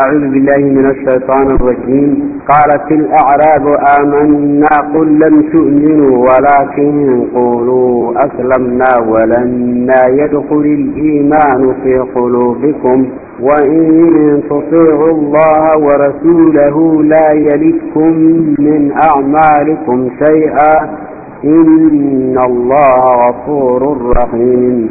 أعوذ بالله من الشيطان الرجيم. قالت الأعراب آمنا قل لم تؤمنوا ولكن قولوا أسلمنا ولما يدخل الإيمان في قلوبكم. وإن تطيعوا الله ورسوله لا يلدكم من أعمالكم شيئا. إن الله غفور رحيم.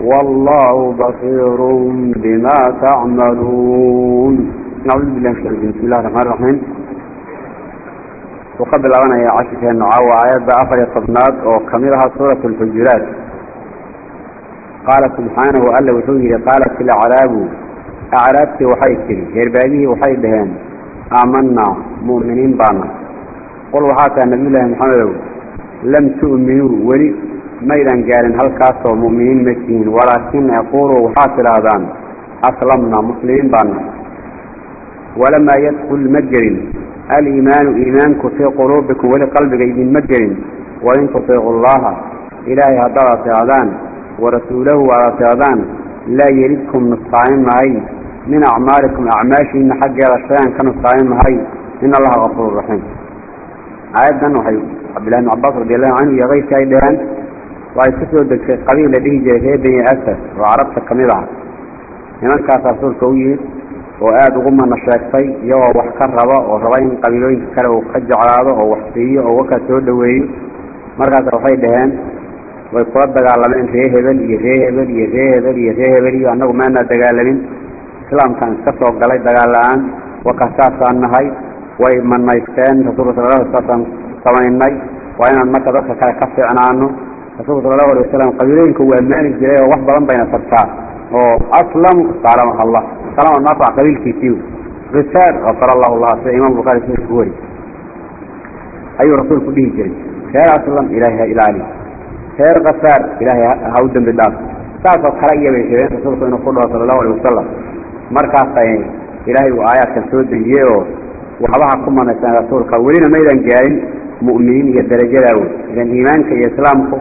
والله بصير بما تعملون. نعوذ بالله من الشيطان. بسم الله الرحمن الرحيم. وقبل أن يعشك النعاوى آيات أفر يصبنات وكملها سورة الحجرات قال سبحانه وألا وحوه قالت الأعراب أعرابتي وحيكري هربابيه وحيدهان آمنا مؤمنين بانا قل وحاكا النبي الله محمد. لم تؤمنوا ولي ميدا قارن هل كاسوا مؤمنين مكين ولكن يقولوا وحاكر هذان أسلمنا مسلمين بانا ولما يدخل مجر الإيمان إيمانك في قلوبكم ولقلبك إذن مجر وإن تطيعوا الله إلهي هدرة هذان ورسوله على سيادان لا يردكم نصائم معي. من أعمالكم أعماشي حق الأشياء كنصائم معي. إن الله غفور رحيم. آيادا وحي عبد الله بن عباس رضي الله عنه waay ku soo degtay qabiil la dhihi jiray ree beni asad oo carabta ka mid ah. Nimankaasaa rasuulka u yimid oo aada ugu mana sheegtay iyagoo wax ka raba oo raba in qabiilooyinka kale uu ka jeclaado oo wax siiyo oo wakaa soo dhoweeyo. Markaas waxay dhaheen way kula dagaalameen ree hebel iyo ree hebel iyo ree hebel iyo ree hebel iyo annagu maanaa dagaalamin islaamkan iska soo galay dagaal la'aan waka saasaan nahay. Way manaysteen rasuulka sal saasaan samaynay. Waa inaan marka dadka kale ka fiicnaano rasuulka sala allahu alay wasalam qabiilooyinka waa maali jiray oo wax badan bayna tartaa oo aslamu saalamaha allah. Salama naafac qabiilkiisii risaar qafar allahu allah sida imaam bukhaari sida ku ayuu rasuulku dhihi jiray. Reer aslam ilaahi ha ilaali. Reer kasaar ilaahay ha u dembi dhaaf. Saasoo kale iyabay rabeen rasuulku inuu ku dhaho sala allahu alay wasalam markaasay ilaahay uu aayaadkan soo dejiyey oo waxbaha ku manaysaan rasuulka. Welina maydan gaarin mu'miniin iyo darajadaa wey idan iimaanka iyo islaamku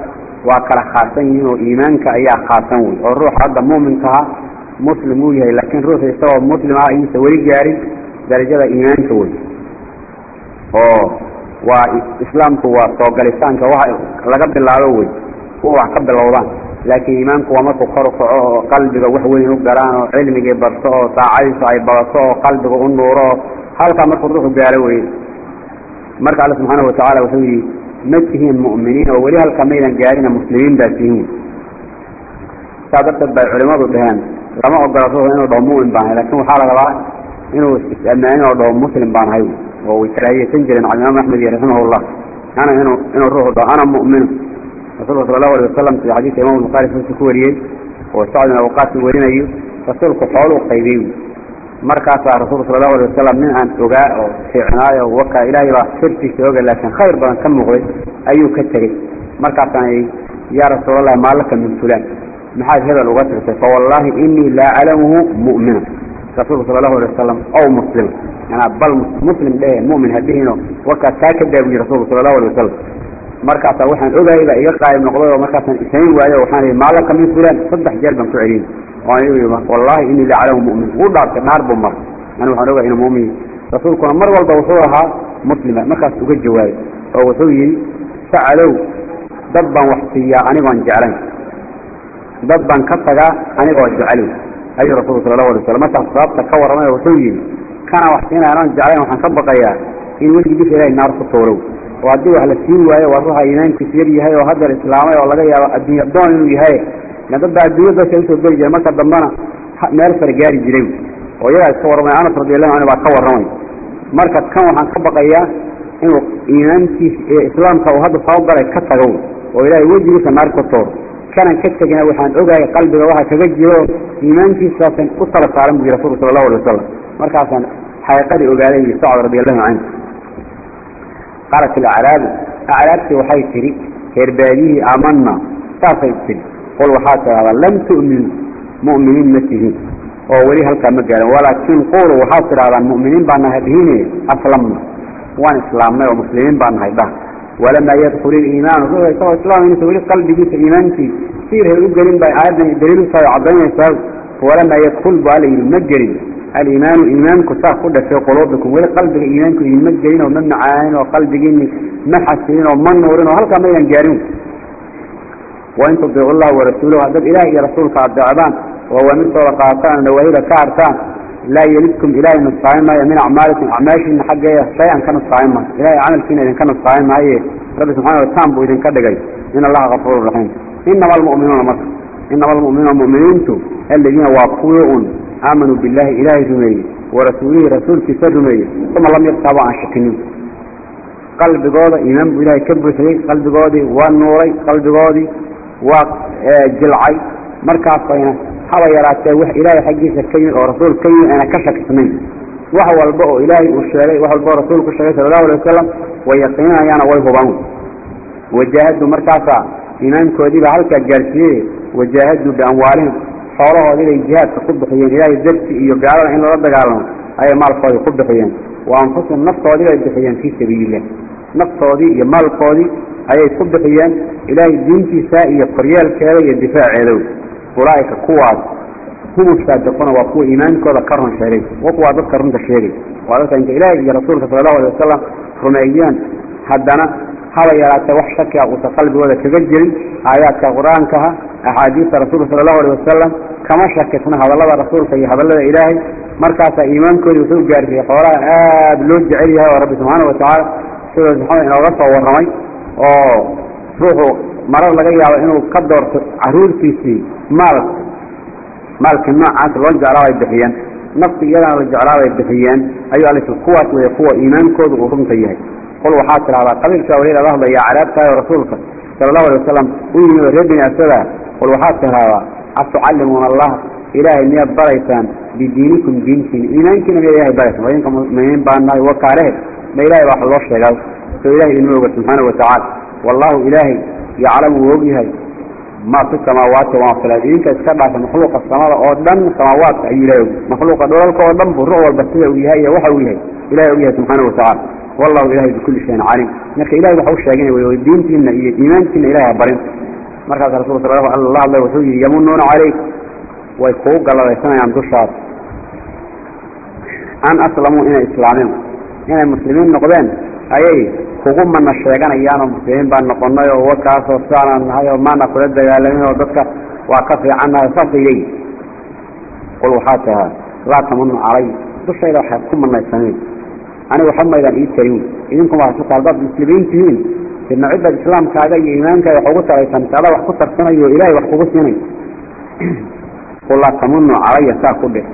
waa kala khaasan yihiin oo iimaanka ayaa khaasan wey oo ruuxa hadda mu'minkaha muslim uu yahay laakiin ruuxa isagoo muslim ah ayuusa weli gaarin darajada iimaanka wey oo waa islaamku waa soo galitaanka waxa laga bilaabo wey kuwa wax ka bilowdaan. laakiin iimaanku waa markuu kor kaco oo qalbiga wax weyn u galaan oo cilmigii barto oo saacadiisu ay badato oo qalbiga u nuuro oo halkaa markuu ruuxu gaaro weye marka alle subxaanahu watacaala wuxuu yidhi ma tihiin mu'miniin oo weli halka maydan gaarina muslimiin baa tihiin saa darteed bay culimadu dhaheen lama ogola ruuxu inuu dhaho mu'min baan ahay laakiin waxaa la rabaa inuu is-ammaanin oo dhaho muslim baan ahay oo way karaahiyeysan jireen imaam axmed iyo raximahullah ana inuu inuu ruuxu dhaho ana mu'minu rasuulka sala allahu alay wasalam sida xadiidka imam bukhaari sasu markaasaa rasuulka sala allahu alay wasalam nin aan ogaa oo fiicnaayo waka ilaahay baa sirtiisa oga laakiin khayr badan ka muuqday ayuu ka tegey. Markaasaan yaa rasuulallahi maalaka min fulaan? Maxaad hebel uga tirtay fawallaahi inii laa aclamuhu mu'mina rasuulka sala allahu alay wasalam ow muslima manaa bal muslim dhehe mu'min hadihino warkaas kaa ka daawiye rasuulka sala allahu alay wasalam markaasaa waxaan ogahay baa iga qaayib noqday oo markaasaan isayn waayo waxaan ihi maalaka min fulaan? Saddex jeer baan ku celiyey wallahi inii la aclamu mu'min wuu dhaartay dhaar buu maray ani waxaan ogahay inuu mu'min rasuulkuna mar walba wuxuu ahaa muslima markaas uga jawaabay oo wuxuu yidhi sacalow dad baan wax siiyaa anigoon jeclayn dad baan ka tagaa anigoo jeclay ayuu rasuulku sala allahu alay wasalam markaas sababta ka warramay wuxuu yidhi kana wax siinaya anaan jeclayn waxaan ka baqayaa in wejigiisa ilaahay naar ku tuurow oo haddii wax la siin waayo waa ruuxa iimaankiisa yar yahay oo haddeer islaamay oo laga yaabo adduunya doon inuu yahay ila dad baa adduunya dadka u soo geli jiray marka dambena meel sare gaari jiray oo iyagaa iska warramay anas radiallahu canhu baa ka warramay marka kan waxaan ka baqayaa inuu iimaankiisa ee islaamka uu hadda soo galay ka tago oo ilaahay wejigiisa naar ku tuuro kanan qul waxaa tidhahdaa lam tu'minu mu'miniin ma tihin. Oo weli halkaa ma gaarin walaakin quulu waxaad tidhahdaan mu'miniin baa nahay dhihine aslamna. Waan islaamnay oo muslimiin baa. Nahay dhah walamaa yadkul iliimaanu ruuxa isagoo islaamaysa weli qalbigiisa iimaankii siirhay u gelin bay aayaddan daliil u tahay caddaynaysaa walamaa yadkul bu alla yidhi ma gelin. Aliimaanu iimaanku saa ku dhashay quluubikum weli qalbiga iimaanku idinma gelin oo ma macaanin oo qalbigiini ma xasilin oo ma nuurin oo halkaa maydan gaarin wain tudiicu llah warasuulahu haddaad ilaah iyo rasuulka adeecdaan oo wamirtooda qaataan nawaahida ka artaan laa yelidkum ilaahay nusqaamin maayo min acmaalikum acmaashiina xaggeeda shay-an ka nusqaamin maayo ilahay camalkiina idinka nusqaamin maaye rabbi subxana wataan buu idinka dhigay in allaha kafuuru raxiim inama almu'minuuna marka inama almu'minuuna mu'miniintu aladiina waa kuwii un aamanuu billahi ilaahay rumeeyey warasuulihi rasuulkiisa rumeeyey uma lam yartaabuu aan shakinin qalbigooda iimaan buu ilaahay ka buuxiyey qalbigoodii waa nuuray qalbigoodii waa jilcay. Markaasayna haba yaraatee wax ilaahay xaggiisa ka yimid oo rasuul ka yimid ayna ka shakisnayn wax walba oo ilaahay uu sheegay wax walba oo rasuulku sheegay sala allahu alay wasalam way yaqiininayaana way hubaan wajaahaduu markaasaa iimaankoodiibaa halkaa gaarsiiyey. Wajaahaduu biamwaalihim xoolahoodii bay jihaadka ku bixiyeen. Ilaahay darti iyo gaalada in loola dagaalamo ayay maalkoodii ku bixiyeen. Wa anfusihim naftoodii bay bixiyeen fii sabiililah naftoodii iyo maalkoodii ayay ku bixiyeen ilaahay diintiisa iyo koryeelkeeda iyo difaaceedow ulaa'ika kuwaas hum saadiquuna waa kuwa iimaankooda ka run sheegay wa kuwaa dadka runta sheegay waa dadka inta ilaahay iyo rasuulka sala allahu alay wasalam rumeeyeen haddana haba yaraatee wax shaki ah uusan qalbigooda kaga jirin aayaadka qur-aankaha axaadiista rasuulka sala allahu alay wasalam kama shakisna hadallada rasuulka iyo hadallada ilaahay markaasaa iimaankoodii wuxuu gaarsiiyey xoolaha aada loo jecel yahay oo rabbi subxaana watacaala sidoo maxamed inooga soo warramay oo ruuxu marar laga yaabo inuu ka doorto caruurtiisii maal maalka noocaas loo jeclaa bay bixiyeen. Nafti iyadana la jeclaa bay bixiyeen. Ayuu al kuwaas weeye kuwa iimaankoodu uu runta yahay. Qul waxaa tidhahdaa qabiilkaa weli laga hadlaya caraabtahay oo rasuulka sala allahu alay wasalam u yimid oo reer bini asada qul waxaad tidhahdaa atucallimuuna allah ilaahay miyaad baraysaan bidiinikum diintiina iimaankiina miyaad ilahay baraysaan waa idinka muminiin baa nahay ma ilahay baa wax loo sheegaa soo ilahay idinma oga subxaana watacaala wallahu ilaahay yaclamu wuu og yahay ma fi samaawaati wamaa filaad idinka iska dhaafa makhluuqa samada oo dhan samaawaadka ayuu ilahay og makhluuqa dholalka oo dhan buu ruux walba sida uu yahay iyo waxa uu yahay ilahay og yahay subxaana watacaala wallahu ilahay bikulli shayin caliim marka ilahay waxa u sheegana wey diintiina iyo iimaankiina ilahay ha barin markaas rasulka sal la hadlay wuxuu ayay kugu mana sheeganayaan oo muslimiin baan noqonay oo wakaasoo sidaanaan nahay oo maana kula dagaalamin oo dadka waa ka fiicannahay saasay leeyihiin qul waxaa tahaa laa tamanu calay dushayda waxaad ku manaysaneen aniga waxa maydaan ii tarin idinkuma hasuta haddaad muslimiin tihiin. Islaamkaaga iyo iimaankaaga wax ugu taraysan adaa wax ku tarsanayo o ilaahay wax kugu siinay. Qul laa tamunu calaya saa ku dheh.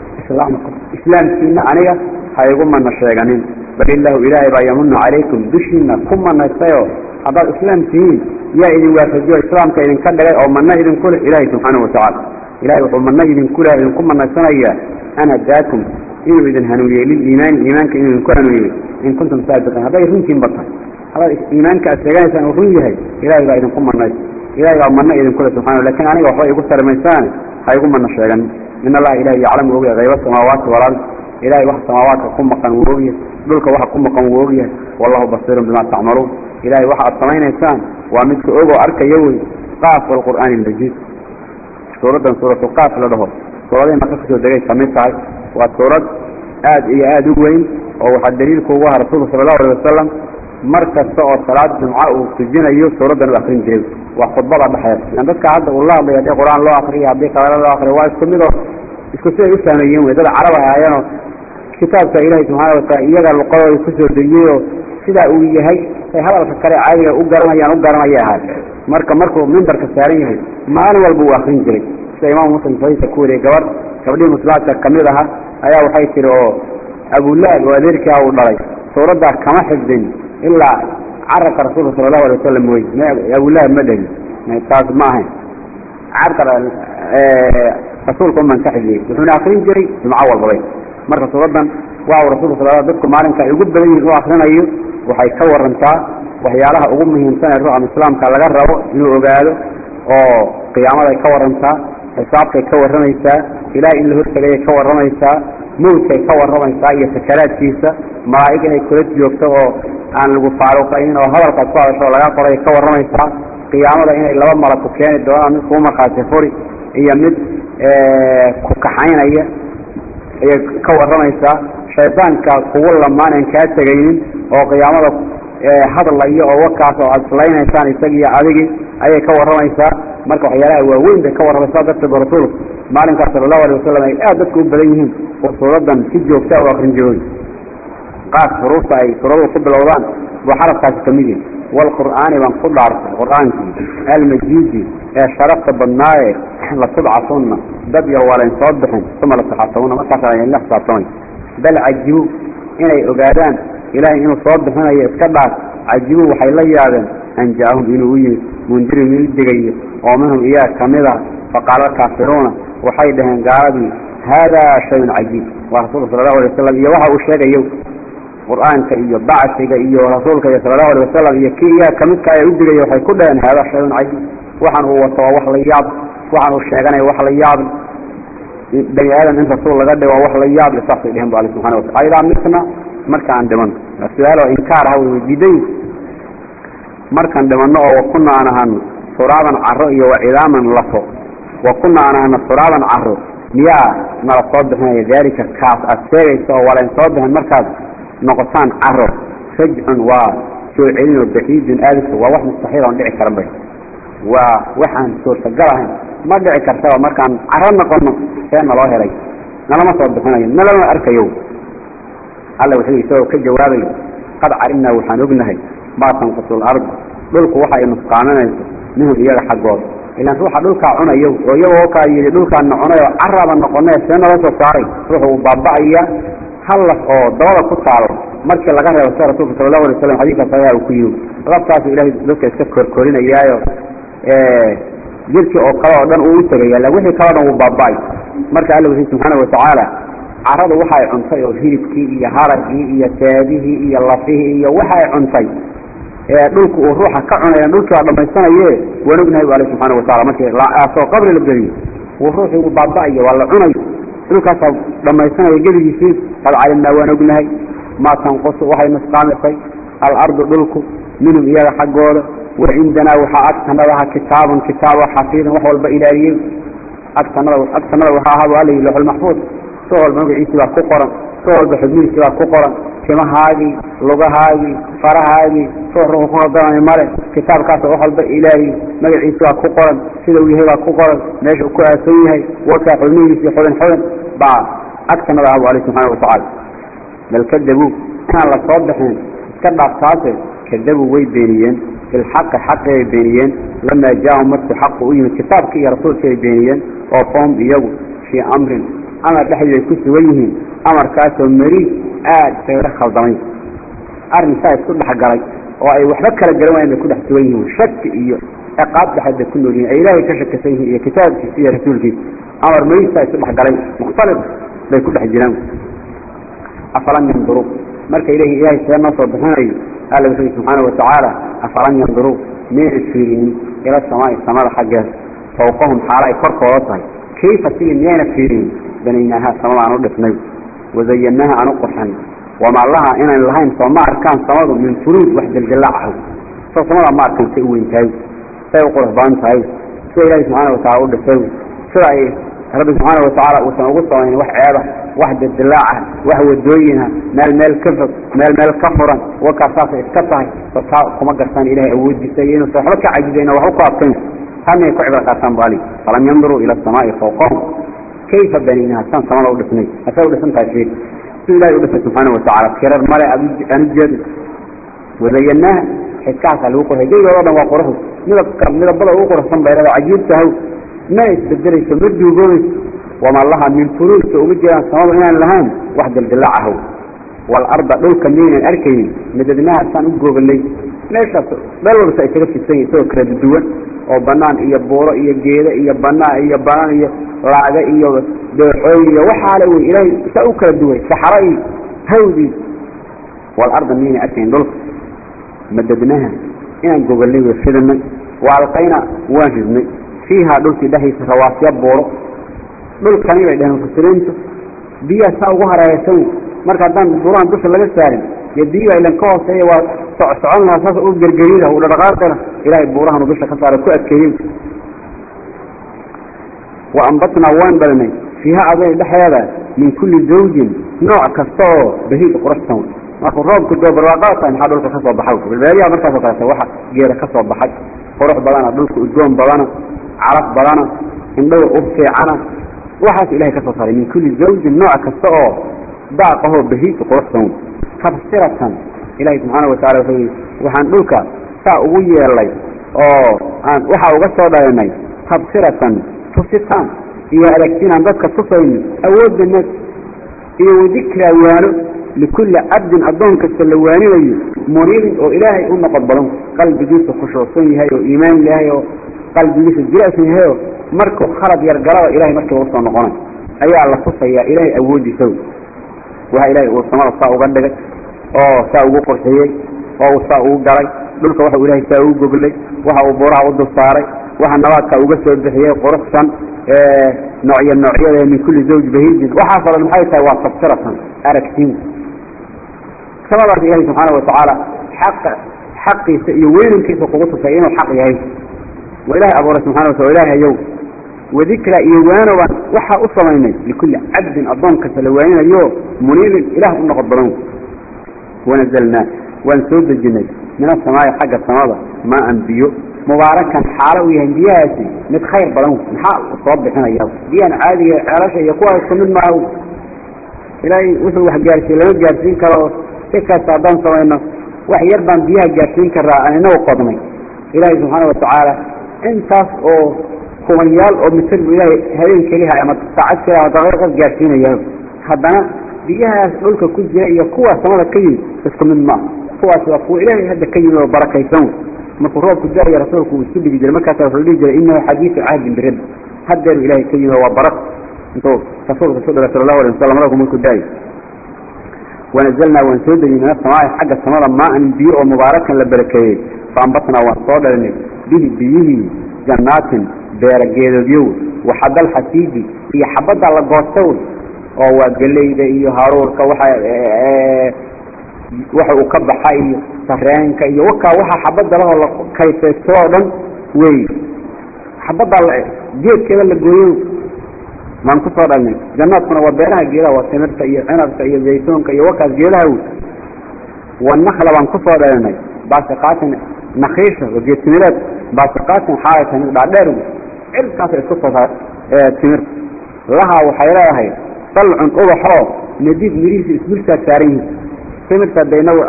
Islaamkiina aniga ha igu mana sheeganin bal illaahu ilaahay baa yamunu calaykum dushiina ku manaystayoo haddaad islaam tihiin yaa idin waafajiyo islaamka idinka dhigay oo mana idinku leh ilaahay subxaana watacaala ilahay wuxuu mana idinku leh idinku manaysanayaa an hadaakum inuu idin hanuuniyey liliimaani iimaanka inuu idinku hanuuniyey in kuntum saadiqiin hadday runtiin batahay haddaad iimaanka aad sheeganaysaan uu run yahay ilaahay baa idinku manaysa ilahay baa mana idinku leh subxana laakiin aniga waxba igu tarmaysaane ha igu mana sheeganin in allaha ilahay yaclamu ogyahay hayba samaawaati walard ilahay wax samaawaadka ku maqan wuu ogyahay dhulka waxa ku maqan wuu ogyahay wallahu basiirun bima tacmaluun ilahay waxa aad samaynaysaan waa midka ogoo arkaya wey qaaf walqur'aani almajiid. Suuraddan suuratu qaaf la dhaho. Suuradihii maka ka soo degay ka mid tahay waa suurad aad iyo aada u weyn oo waxaa daliilku ugu aha rasuulku sala allahu alay wasalam mar kasta oo salaad jumca uu tujinayo suuraddan u akrin jiray. Waa khudbada dhexeed dadka hadda uu la hadlay haddii qur'aan loo akriyo haddii kalena loo akriyo waa isku midoo isku si ay u fahmeeyeen wey dad carab ay ahaayeenoo kitaabka ilaahay subxaana wataala iyaga luqadooda ku soo dejiyeyoo sidaa uu yahay ay hadalka kale caadiga u garanayaan u garanaya ahaa marka markuu mimbarka saaran yahay maalin walba uu akrin jiray. Sida imaam muslim sahiisa ku wariyey gabar gabdhihii muslaadka ka mid aha ayaa waxay tiri oo abulaab oo adeerkaa uu dhalay. Suuraddaa kama xifdin ilaa carabka rasuulka sala allahu alay wasalam wey abulaab ma dhegin. Taas ma ahayn. Carabka rasuulka uman ka xifdiyey wuxuuna akrin jiray jumco walbabay marka suuradan waa rasuulka sal dadku maalinka ay ugu badan yihiin u akrinayo waxay ka warantaa waxyaalaha ugu muhiimsan ee ruuxa islaamka laga rabo inuu ogaado oo qiyaamaday ka warantaa xisaabtay ka warramaysaa ilaah in la hortegayay ka warramaysaa mawdkay ka warramaysaa iyo sakaraadkiisa malaa'ig inay kula joogto oo aan lagu faaruqaynin oo hadalkaad ku hadasho laga qoray ka warramaysaa qiyaamada inay laba malag ku keeni doonaan mid kuu markhaati furi iyo mid ku kaxaynaya ayay ka warramaysaa shaydaanka kugu lamaanan kaa tegaynin oo qiyaamada hadlayo oo wakaas oo aad islaynaysaan isagiiyo adigii ayay ka warramaysaa marka waxyaalaha waaweyn bay ka warramaysaa darteed rasuulku maalinkaas sala allahu alay wasalam ay aad dadku u badan yihiin oo suuradan si joogta u akrin jirooy qaar xuruufta ay suuraduhu ku bilowdaan buu xarafkaasi ka mid yihi walqur'aani baan ku dhaartay qur'aankii almajiidi ee sharafta badnaaye latubcasunna dad yar waalayn soo bixin uma latuxasabuna markaas la xisaabtamay bal cajibu inay ogaadaan ilaahay inuu soo bixinayo iska dhaaf cajibu waxay la yaabeen an ja'ahum inuu u yimid mundirin mid digayo oo minhum iyaa ka mid ah. Faqaala alkaafiruuna waxay dhaheen gaaladii haadaa shayun cajiib. Waa rasuulka sala allahu alay wasalam iyo waxa uu sheegayo qur'aanka iyo bacsiga iyo rasuulka iyo sala allahu alay wasalam iyo kii iyaa kamidka ay u digaya waxay ku dhaheen haadaa shayun cajiib. Waxaan uu wato waa wax la yaab waxaan uu sheeganaya wax la yaab bani aadam in rasuul laga dhigo wax la yaab saasay dhehen bu alle subxana watala aydaa mitna markaan dhimano su'aalo inkaar ah way diiday. Markaan dhimano oo wakuna aan ahano suraaban caro iyo wacidaaman lafo. Wakuna aan ahano suraaban caro miyaa nala soo bixinaya daalika kaas aad sheegaysa oo walayn soo bixin markaad noqotaan caro rajcun waa soo celinoo baciidun aadisa waa wax mustaxiil oon dhici karan bay. Waa waxaan suurtagal ahayn dhici kartaba markaan caro noqono see naloo helay nalama soo bixinayo nalama arkayo alla wuxuu isagoo ka jawaabayo qad calimnaa waxaan ognahay maa tanqusu lardu dhulku waxa ay nusqaaminayso minhum iyaga xaggooda ilaan ruuxa dhulkaa cunayo oo iyagoo kaa yidhi dhulkaana cunay oo caraba noqonee see nala soo saaray ruuxa uu baaba'aya hallas oo dabada ku taalo markii laga reebo sida rasuulka sala allahu alay waslam xadiiskaas ayaa uu ku yimi laftaasu ilaahay dadka iska korkorinayaayo jirkii oo kale oo dhan uu u tegaya la wixii kaleo dhan wuu baaba'ay. Marka alla wuxuu subxaana watacaala caradu waxay cuntay oo hilibkii iyo haragii iyo teedihii iyo lafihii iyo waxay cuntay. Ee dhulku uu ruuxa ka cunaya dhulkii waa dhamaysanaye waan ognahay bu alle subxaana watacala markii laasoo qabri la geliyo uu ruuxii uu baaba'ayo waa la cunayo. Dhulkaasaa dhamaysanaya gedigiisii qad calimnaa waan ognahay maa tanqusu waxay nusqaamisay alardu dhulku minhum iyaga xaggooda wacindanaa waxaa agtanadaha kitaabun kitaabo xafiidun wax walba ilaaliyey agtanada agtanada waxaa ahabu alla yihi laxulmaxfuud soo walba magaciisii baa ku qoran soo walba xubnihiisii baa ku qoran timahaagii lugahaagii farahaagii soo ruuxu ku haldamay male kitaabkaasa wax walba ilaahi magaciisi baa ku qoran sida uu yahay baa ku qoran meesha uu ku aasan yahay wakaa xubnihiisii xubin xubin baa agtanada ahabu alle subxaana watacaala bal kadabuu inaan la soo bixin iska dhaaf taase kadabuu way beeniyeen bilxaqi xaqi ay beeniyeen lamaa jaahum markuu xaqu u yimid kitaabkii iyo rasuulkii ay beeniyeen oo fahum iyagu fii amrin amar dhexdii ay ku sugan yihiin amarkaasoo meriid aad isaga khaldamay arrinkaa isku dhexgalay oo ay waxba kala garan wayan bay ku dhex sugan yihiin shaki iyo ciqaab dhexeed bay ku nool yihiin ay ilaahay ka shakisan yihiin alla wuxuu yihi subxaana watacaala afalam yanduruu miyayna fiirinin ila samaai samada xaggeeda fawqahum xaalo ay korkooda tahay. Kayfa sigi miyayna fiirinin banaynaahaa samada aan u dhisnay wazayannaaha aan u qurxan. Wamaa laha inayn lahayn soo ma arkaan samadu min furuud wax daldallaac ah soo samada ma arkaan say u weyn tahay say u qurux badan tahay. Sida ilaahi subxaana wataala u dhisay sida ay rabbi subxaana watacaala uusan ugu samayn wax ceeba wax dildilaaca ah, wax wadooyina ah, meel meel ka fog meel meel ka furan. Wakaa saasay iska tahay taa kuma gartaan ilahay awoodiisa iyo inuusan waxba ka cajibayn waxba ku adkayn hanay ku cibro qaataan baali. Falam yanduruu ila asamaai fawqahum. Kayfa banaynaha saan samada u dhisnay hasee u dhisantahay fiir siduu ilahay u dhisay subxaana watacaala tirar male aan ujeedin wadayanaaha xidkahaasa lagu qurxay. Geygooda o dhan waa qurux midabka midabada ugu quruxsan bayrada cajiibtahow ma isbedelayso ma duugoobayso wamaa laha min furuusa uga jeedaan samada inaan lahayn wax daldalacahow waalarda dhulka miyaynan arkaynin madadnahaasaan u goobanay meeshaas meel walbasa ay kaga fidsan yihiin isagoo kala duwan oo banaan iyo buuro iyo geedo iyo banaa iyo banaan iyo laaga iyo dooxooy iyo waxaale wey ilaahay saa u kala duway saxaro iyo hawdii waalarda miyaynan arkaynin dhulka madadnaha inaan gobanay way fidanay wa waan ridnay fiihaa dhulkii dhexdiisa rawaasya booro dhulkani bay dhaheen mufasiriintu biyaha saa ugu hareeraysan marka haddaan burahan dusha laga saarin dee biyiga ilan ka hooseeya waa socon lahaa saas u gergeriida u dhaqaaqana ilaahay buurahan dusha ka saara ku adkeeyey wa ambatnaa waan dhalinay fiiha aday dhexdeeda min kulli zawjin nooc kasta oo bahiid qurxsan markuu roobku doo barwaaqaata maxaa dhulka ka soo balbaadiyaha markaasoo kaleeta waxa geeda ka baxay. Qurux badana dhulka udgoon badana calaf badana indhawa u fiicana waxaas ilahay ka soo saaray min kulli zawjin nooc kasta oo daaqahoo bahiid qurxsan tabsiratan ilaahay subxaana wataala wuxuu yidhi waxaan dhulka saa ugu yeelay oo aan waxaa uga soo dhalinay tabsiratan tusitaan iyo aragtinaan dadka tusayni awoodda nas iyo wadikraa waano likulli cabdin addoon kasta la waaninayo muniibin oo ilaahay u noqon badan qalbigiisa khushuucsan yahay oo iimaan yahay oo qalbigiisa jilicsan yahay oo markuu khalad yar galaba ilahay markiiba u soo noqonay ayaa la tusayaa ilaahay awooddiisa waxa ilaahay uu samada saa uga dhigay oo saa ugu qurxiyey oo uu saa ugu galay. Dhulka waxa ilaahay saa ugu goglay waxa uu buuraha u dul saaray waxa nabaadka uga soo bixiyey quruxsan noocyo noocyada min kulli zawj bahiidin. Waxaas oo dhan maxay tahay? Waa tabsiratan aragtiin samadaas ilaahay subxaana watacaala xaqa xaqiisa iyo weynankiisa kugu tusay inuu xaq yahay waa ilaahay abuuray subxana watala ilaahay yow wadikra iyo waanoban waxaa u samaynay likulli cabdin addoon kasta la waaninayo muniibin ilaah u noqod badan wanazalnaa waan soo dejinay min asamaa'i xagga samada maa an biyo mubaarakan xaalo u yahay biyahaasi mid khayr badan maxaa soo bixinaya biyahan caadiga ceelasha iyo kuwa isku mid maaha ilaahay wuxuu wax gaarsiin lama gaarsiin karo si kasta haddaan intaas oo kubanyaal oo mitir bu ilaahay habeen keliha ama saacad keliha daqiiqad gaarsiinaya haddana biyahaas dhulka ku jira iyo kuwa samada ka yimid isku mid maaha kuwaas waa kuwa ilaahay hadda ka yimid oo barakaysan. Markuu roobku daayo rasuulku uu isku dhigi jiray markaasa wuxuu dhihi jiray inahu xadiisu cahdin birabbi haddeeru ilaahay ka yimid waa barak. Intuu rasuulka ku dhiga sala allahu alay wasalam roobku markuu daayo wanazalnaa waan soo dejinay min asamaa'i xagga samada maa-an biyo oo mubaarakan la barakeeyey faambatnaa waan soo dhalinay bihi biyihii jannaatin beera geedoodyow waxadal xasiidi iyo xabadda la goosta wey oo waa geleyda iyo haruurka waxa waxa uu ka baxa iyo sareenka iyo wakaa waxa xabadda lahoo la kaysaysto oo dhan wey. Xabaddaa geedkeeda la gooyo maan ku soo dhalnay jannaadkuna waa beeraha geedaha waa timirta iyo cinabka iyo zaytuunka iyo wakaas geedaha wey. Wanakla baan ku soo dhalinay baasiqaatin nakiisha waa geed timireed baasiqaatin xaalay tahay mid dhaadheer wey cirkaasa isku soo saar timirta lahaa waxay leedahay dalcun ubaxoo nadiid mirihiisa isdultaag saaran yihiin timirta de inagu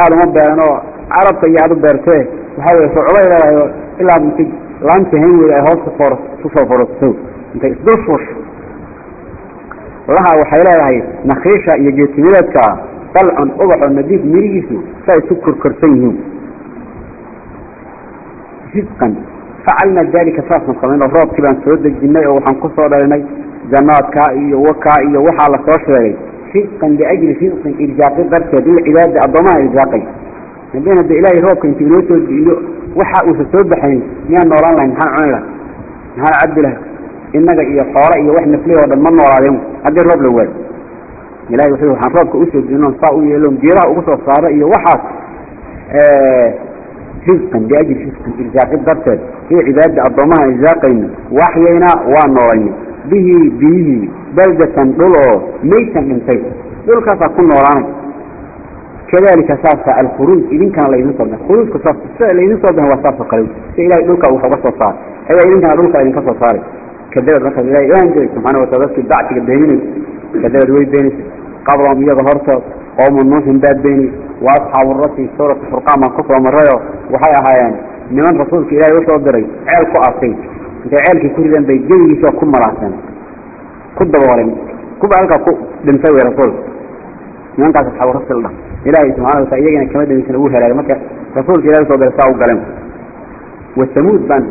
aada uma beeran oo carabka iyo aada u beertee waxaa weye shucbay leedahay oo ilaa intay laanta hayn weyda ay hoos kufor ku soo forosto intay isdul fuusho lahaa waxay leedahay nakiisha iyo geedtimireedka dalcun ubaxoo nadiid mirihiisu sa isu korkorsan yihiin risqan facalna dalika saasaan samayn oo roobkii baan soo dejinay oo waxaan ku soo dhalinay jannaadkaa iyo wakaa iyo waxaa la soo sheegay. Risqan liajli risqin irjaaqi darteed. Lilcibaadi addoomaha irjaaqay haddayna de ilaahay roobka intu inoo soo diiyo waxa uusa soo baxayn miyaan noolaan lahayn? Maxaan cuni lahay maxaan cabdi lahay innaga iyo xoole iyo wax nafley oo dhan ma noolaadeen. Haddii roob la waayo ilahay wuxuu waxaan roobka u soo diinoon saa u yeeloon geedaha ugu soo saara iyo waxaas risqan liajli risqin irjaaqi darteed lilcibaadi addoomaha irjaaqayna waxyaynaa waa noolayna bihi biyihii baldatan dhul oo maytan dhintay dhulkaasaa ku noolaanay. Kadalika saasa alkhuruuj idinkana laydin soo bixin khuruujka saas sida laydin soo bixin waa saasoo kale si ilahay dhulka wax uga soo saaray. Ayaa idinkana dhulka idinka soo saaray. Kadabad markaas ilahay ohan jiray subxaana watala dadkii bactiga beeninaysa. Kadabad way beenaysa qablahum iyaga hortood qowmu nuuxin baa beeniyey wa asxaabu rasi suuratu furqaan baan ku soo marrayo waxay ahaayeen niman rasuulka ilaahay u soo diray ceel ku arkay intay ceelkii ku rideen bay gebigiisoo ku malaaseen ku daboolen kuba halkaa ku dhintay wey rasuulka nimankaas asxaabu rasi la dhah ilaahay subxana watala iyagana kama dhamisan ugu helaagay marka rasuulka ilahay u soo diray saa u galeen wasamuud baan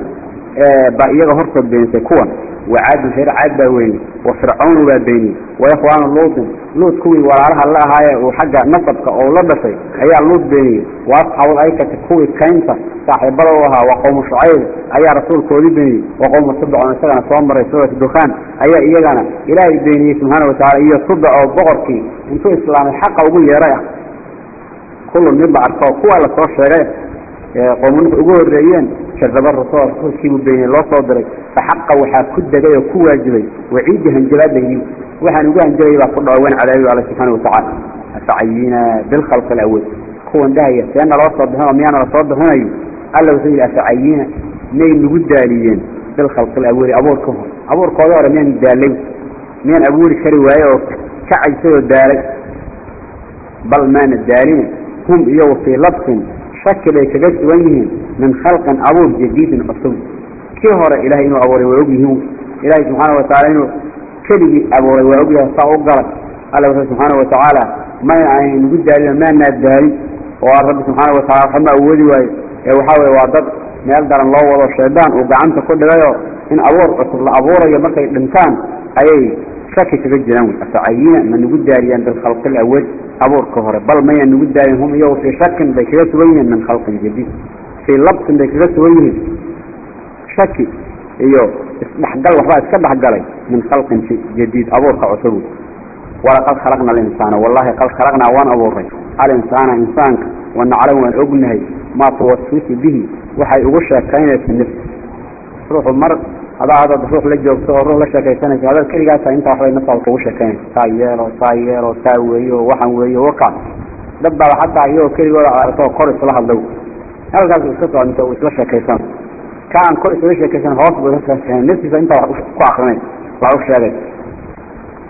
baa iyaga hortood beenisay kuwan وعاد غير عاد باوين وفرعون بابيني وإخوان اللوط لوط كوي وعلىها الله هاي وحاجة نصبك أو لبسي هي اللوط بيني وأصحاب الأيكة كوي كينتا صاحب بلوها وقوم شعيب أي رسول كولي بيني وقوم الصدع ونسلنا صوامر سورة الدخان أي إيغانا إلهي بيني سبحانه وتعالى إيا صدع أو بغركي انتو إسلام الحق وقول يا رأي كل النبع عرفوا قوة لصوش شغير قومون ugu horeeyeen kadaba rasuul rasuulkii been loo soo diray faxaqa waxa ku dagay oo ku waajibay waciidi hanjabaadayni waxaan ugu hanjabay baa ku dhawaan cadaabi Allah subhanahu wa ta'ala afayina bil khalq al awwal kuwan dahaya seen loo soo bixin miyana la soo bixinayo alla wuxuu yiri afayina may nugu daaliyeen bil khalq al awwal abuurka abuurkooda hore miyaan daalay miyaan abuuri kari waayo oo ka caysay daalay bal maana daalin hum iyo fi labsin شكل يكجس وجههم من خلق أبور جديد عصب كي هو إلهي إنه أبور ويوجهه إلهي سبحانه وتعالى إنه كلي أبور ويوجهه صعوق قال الله سبحانه وتعالى ما يعني نقول داري ما ناداري والرب سبحانه وتعالى حما أولي ويحاول وعدد ما يقدر الله ولا الشيطان وقعنت كل ذا إن أبور عصب أبور يمكن الإنسان أي شك تجدنا أفعينا من نقول داري عند الخلق الأول أبور كهر بل ما ينقول داري هم يو في شك بكذا وين من خلق shaki iyo isdhexgal waxbaa iska dhexgalay min khalqin jadiid abuurka cusub. Walaqad khalaqna alinsaana wallaahi qad khalaqnaa waan abuurnay alinsaana insaanka wanaclamu waan ognahay maa tuwaswisu bihi. Waxay ugu sheekaynaysa nafsi. Ruuxu mar adaa hadad ruux la joogto oo ruux la sheekaysanayso hadaad keligaasa inta waxbay naftaada kugu sheekaynaysa. Saa yeelo saa yeelo saa weeyo waxaan weeyo wakaa dad baaba xataa iyagoo keligooda aragto kor isla hadlow. Halkaas iska socnto isla sheekaysana كان كل شيء سويش كسان فوصل بس كان نفسي فانت وقاخرين وعوش شارك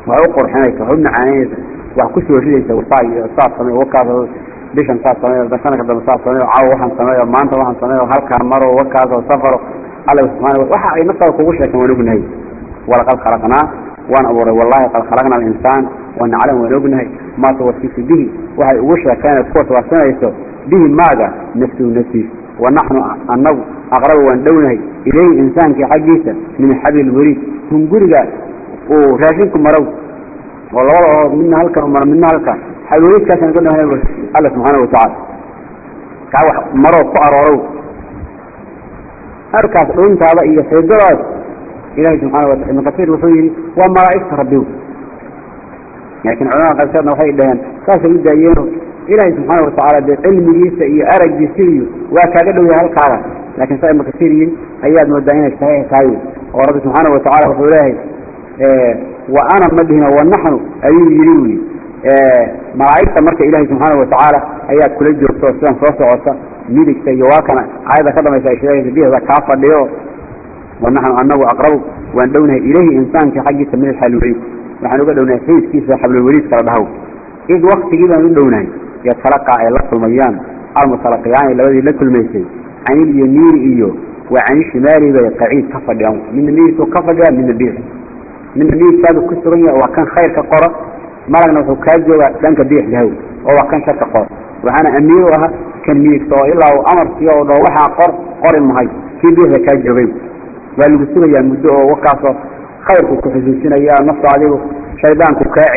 وعقر حنيك وعبنا عانيك وعكسي انت وصاي صاف صمي وكاظ بيشن صاف صمي بسانك دم صاف صمي وعاو وحن صمي ومانت وحن صمي وهلكا مروا وكاظ سفر على سبحانه وحا أي نصر كوش لكن ولو بنهي ولا ولقد خلقنا. وأنا اوري والله قد خلقنا الإنسان. وأن علم ولو بنهي ما توسيس به. وهي وشها كانت قوة واسنة به ماذا؟ نفسه نفسه ونحن النوم aqraba waan dhownahay ilayhi insaankii xaggiisa min xabli wariid hunguriga uu raashinku marow oo labada oo midna halkan maro midna halkan wariidkaasaan ka dhownahay alla subxaana watacaala kaa wax maroo ku arooraw. Arkaas dhuuntaada iyo xeegadaas ilahi subxana wataala ibn kasiir wuxuu yidhi waa malaa'igta rabbiw laakiin culamada qaarkoodna waxay dhaheen saasay u daayeenoo ilaahi subxaana watacaala dee cilmigiisa iyo araggiisiiyo waa kaaga dhowyahay halkaada laakiin saa ima kasiir yiri ayaad moodaa inay saxiix tahay oo rabbi subxaana watacaala wuxuu leeyahay wa ana madihina wanaxnu ayuu yidhi wy malaa'igta marka ilaahay subxaana watacaala ayaad kula joogto sidan soo socota midigta iyo waa kana aayadda ka dambaysa ay sheegaysa bihda kaa fadhiyo wanaxnu anagu aqrabu waan dhownahay ilayhi insaanka xaggiisa min alxalwaliid waxaan uga dhownahay xididkiisa xablulwaliidka la dhahow id waktigii baan u dhownahay yatalaqa ay la kulmayaan almutalaqayaani labadii la kulmaysay anil yamiin iyo wa anil shimaali bay qaciid ka fadhiyaan min midigtu ka fadhiyaa min biix min midigtaadu ku sugan yahay waa kan khayr ka qora malagna wuxuu kaa joogaa dhanka biix yahay oo waa kan sharka qora waxaana amiir u ahaa kan midigta oo ilaa uu amar siiyo oo dhaho waxaa qor qori mahay kii biixda kaa joogay waa lagu sugayaa muddo oo wakaasoo khayrku ku xusuusinaya nafta adigu shaydaanku kaa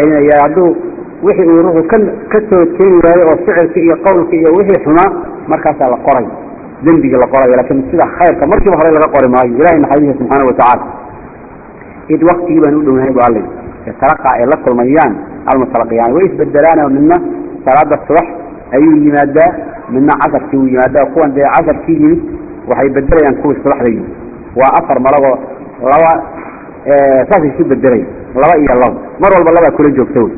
dembigii la qorayo laakiin sida khayrka markiiba hore laga qori maayo ilahay naxariisa subxaana watacaala id waktigii baan u dhownahay bu alla yatalaqa ay la kulmayaan almutalaqiyaan way isbedelaan midna salaada subax ayuu yimaadaa midna casarkii uu yimaadaa. Kuwan dee casarkii yimid waxay bedelayaan kuwii subaxda yimid. Waa afar malagoo laba saasay isu bedelay laba iyo laba. Mar walba labaa kula joogta wey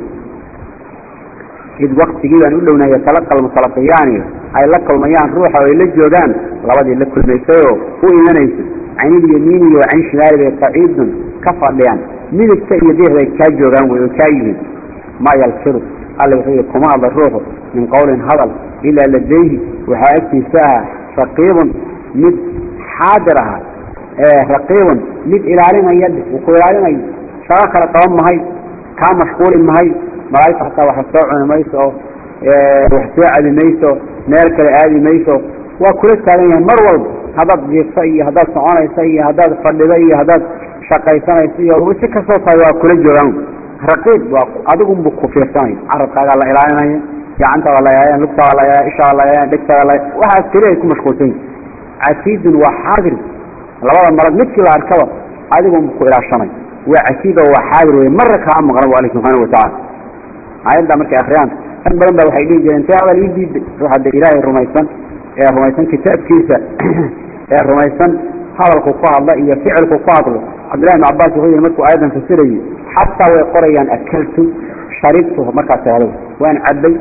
cid waktigiibaan u dhownahay kala qalmasalaqayaani ay la kulmayaan ruuxa oo ay la joogaan labadii la kulmaysayoo u imanayso canilyamiiniyo can shimaali bay qaciidun ka fadhiyaan midigta iyo deexday kaa joogaan wey oo kaa yihiin. Maa yalfiru alla wuxuu yihi kuma hadla ruuxu min qowlin hadal ilaa ladayhi waxaa agtiisa ah raqiibun mid xaadir aha raqiibun mid ilaalinaya ku ilaalinayo shaqa kale qaban mahay kaa mashquuli mahay malaa'igta xataa wax soo cuni mayso wax soo cabi mayso meel kale aadi mayso. Waa kula taagan yahay mar walba haddaad jiifta iyo haddaad soconaysa iyo haddaad fadhida iyo haddaad shaqaysanaysa iyo wixii ka soo waa kula joogaan. Raqiib waa adigunbu ku fiirsanaya carabkaagaa la ilaalinaya gacantaada la ilaalinaya lugtaada la ilaalinaya ishaada la ilaalinaya dhegtaada la waxaas keliya ay ku mashquulsan yihiin casiidun waa xaadir. Labada malad midkii la arkaba adigunbu ku ilaashanay waa casiido waa xaadir wey marra kaa maqan bu alle subxaana wa tacala aayadda markay akriyaan rag badan ba waxay dhihi jireen tee hadal ii ruuxa de ilaahay rumaysan ee rumaysan kitaabkiisa ee rumaysan hadalku ku hadla iyo ficilku ku hadlo. Cabdillahi ibn cabbaas wuxuu yihi markuu aayaddan fasirayay xataa way qorayaan akaltu sharibtu markaas hado waan cabbay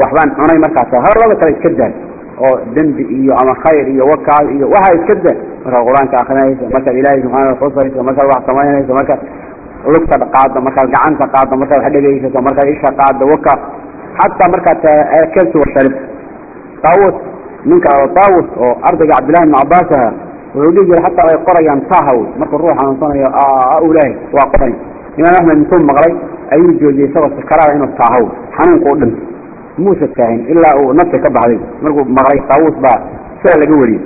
waxbaan cunay markaas hadallada kale iska daa oo dembi iyo ama khayr iyo wakaal iyo waxa iska daa markaad qur'aanka akrinayso markaad ilaahay subxaana wa xusayso markaad wax samaynayso markaad lugta qaaddo markaad gacanta qaaddo markaad wax dhegaysato markaad isha qaaddo waka xataa markaad akeltu wa sharibtu taawus ninka taawus oo ardayga cabdillahi ibn cabbaas aha wuxuu dhihi jiray xataa way qorayaan tahaw markuu ruux xanuunsanayo ulaahi waa qoray. Imaam axmed intuu maqlay ayuu joojiyey isagoo sakaraada inuu taahaw xanuunka u dhinto muusa taahin ilaa uu nafta ka baxday. Markuu maqlay taawus baa sida laga wariyey.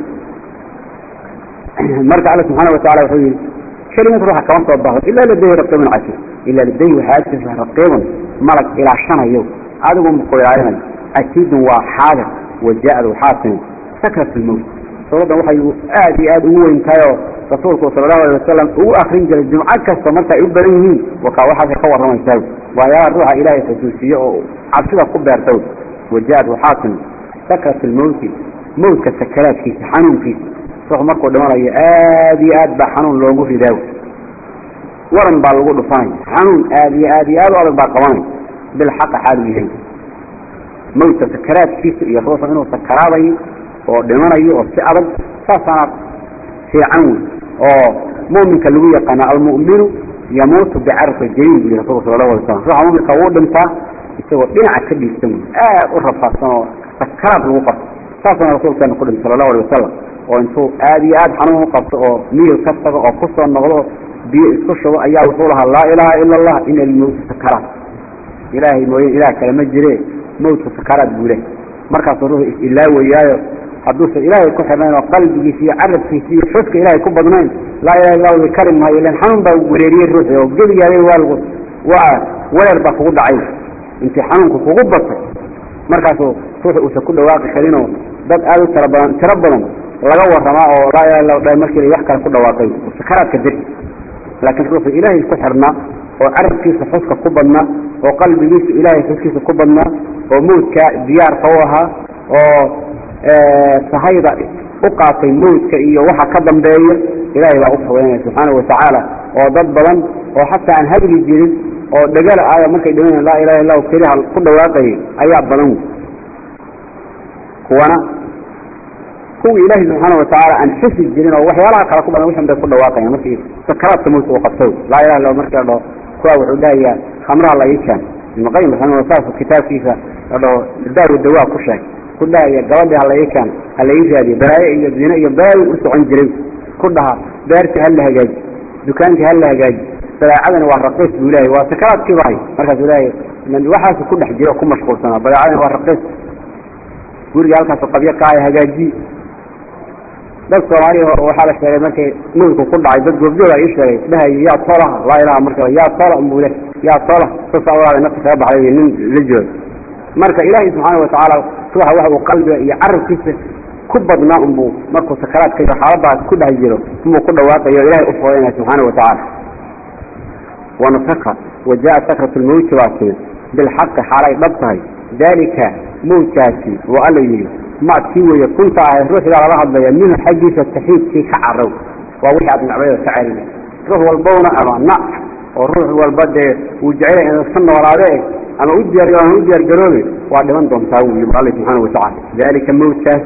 Marka alla subxaana wataala wuxuu yihi kelimad ruuxa kama soo baxdo ilaa ladayhi raqiibun casiir ilaa ladayhi waxaa agtiisa raqiibun malag ilaashanayo adigu ku ilaalinayo casiidun waa xaadir wajaa-d waxaa timi sakrat lmowt suuraddan waxay aad iyo aada ugu weyn tahay oo rasuulku sala allahu alay wasalam ugu akrin jiray jumco kasta marka ay u badan yihiin wakaa waxaasay ka warramaysaa waayaalaha ruuxa ilaahay xusuusiye oo cabsida ku beerta wajaad ruux markuu dhimanayo aad iyo aad baa xanuun loogu ridaaw. Waran baa lagu dhufanaya xanuun aad iyo aad iyo aad u adag baa qabanaya bilxaqa xaalu yahay. Mowtka sakaraadkiisa iyo ruuxu inuu sakaraadayo oo dhimanayo oo si adag saasaana fiican wey oo muminka lagu yaqaana almu'minu yamuutu bicarfi jariin buu rasulku sala allahu alay slam ruuxa muminka wuu dhintaa isagoo dhinaca ka dhiigsan wey aad u rafaadsan oo sakaraad lagu qabto. Saasana rasuulkeena ku dhintay sala allahu alay wasalam oo intuu aad iyo aad xanuun u qabto oo miyil ka tago oo ku soo noqdo biyo isku shubo ayaa wuxuu lahaa laa ilaaha ila allah ina lmowta sakaraat. Ilaahay mooye ilaah kale ma jire mowtka sakaraad buu leh markaasuu ruuxu is-ilaawayaayo hadduusan ilaahay ku xirnayn oo qalbigiisa iyo carabkiisa iyo xuska ilaahay ku badnayn laa ilaha illa wi kari maayo ilan xanuun baa wereeriyey ruuxi oo gebigaabay waalgu waa wereer baa kugu dhacay. Intii xanuunku kugu batay markaasuu ruuxu uusan ku dhawaaqi karinoo dad aada u tira badan tiro badan laga warramaa oo laa ilaha illa dha markii wax kale ku dhawaaqay sakaraadka dir laakiin ruuxu ilaahay ku xirnaa oo carabkiisa xuska ku badnaa oo qalbigiisa ilaahay xuskiisa ku badnaa oo mawdka diyaarka u ahaa oo sahayda u qaatay mawdka iyo waxa ka dambeeya ilaahay baa u fogeynaya subxaana watacaala oo dad badan oo xataa aan hadli jirin oo dhegala aaya markay dhiman laa ilaha illahu keliha ku dhawaaqayay ayaa badan. Kuwana kuwii ilaahay subxaana watacaala aan xusi jirin oo waxyaalaha kale ku wixin bay ku dhawaaqayaan markii sakaraadka mawdka uu qabto laa ilaha illa markii la dhaho kuwa wuxuu dhahayaa khamraha la keen ibnu qayim raximah saasu kitaabkiisa la dhaho daawi dawaa ku sheeg ku dhahaya gabadhii hala ii keen hala ii raadiyo balaayo iyo zine iyo balaayo u socon jiray. Ku dhaha beertii hala hagaaji dukaankii hala hagaaji badaacadani waa raqiis buu leeyahy waa sakaraadkii bahay markaasuu leeyahy waxaasu ku dhex dad soomaaliya waxaa la sheegay markay mawdku ku dhacay dad goobjooga ii sheegay dhahay yaa toolaha laa ilaha marka yaa toola unbuu leh. Yaa toola sasa walaada nafta kaga baxday nin la jooga marka ilaahay subxaana watacaala ruuxa waxa uu qalbiga iyo carabkiisa ku badnaa unbuu markuu sakaraadka iyo xaaladaas ku dhex jiro unbuu ku dhawaaqayo ilahay u fogeynaya subxaana watacaala wanasaka wajaa sakratu lmawti baa timid bilxaqi xaalay dhab tahay daalika mawdkaasi waa alla yidhi ma kii weeye kunta ahay ruuxdaa lala hadlaya minhu xaggiisa taxiidkii ka carow waa wixii aad nacbayda ka cariga ruux walbowna ama nac oo ruux walba dee uu jecela inaad ka noolaade ama u diyaar ama u diyaar garoobe waa dhiman doontaa uu yii alla subxaana watacaala daalika mawdkaas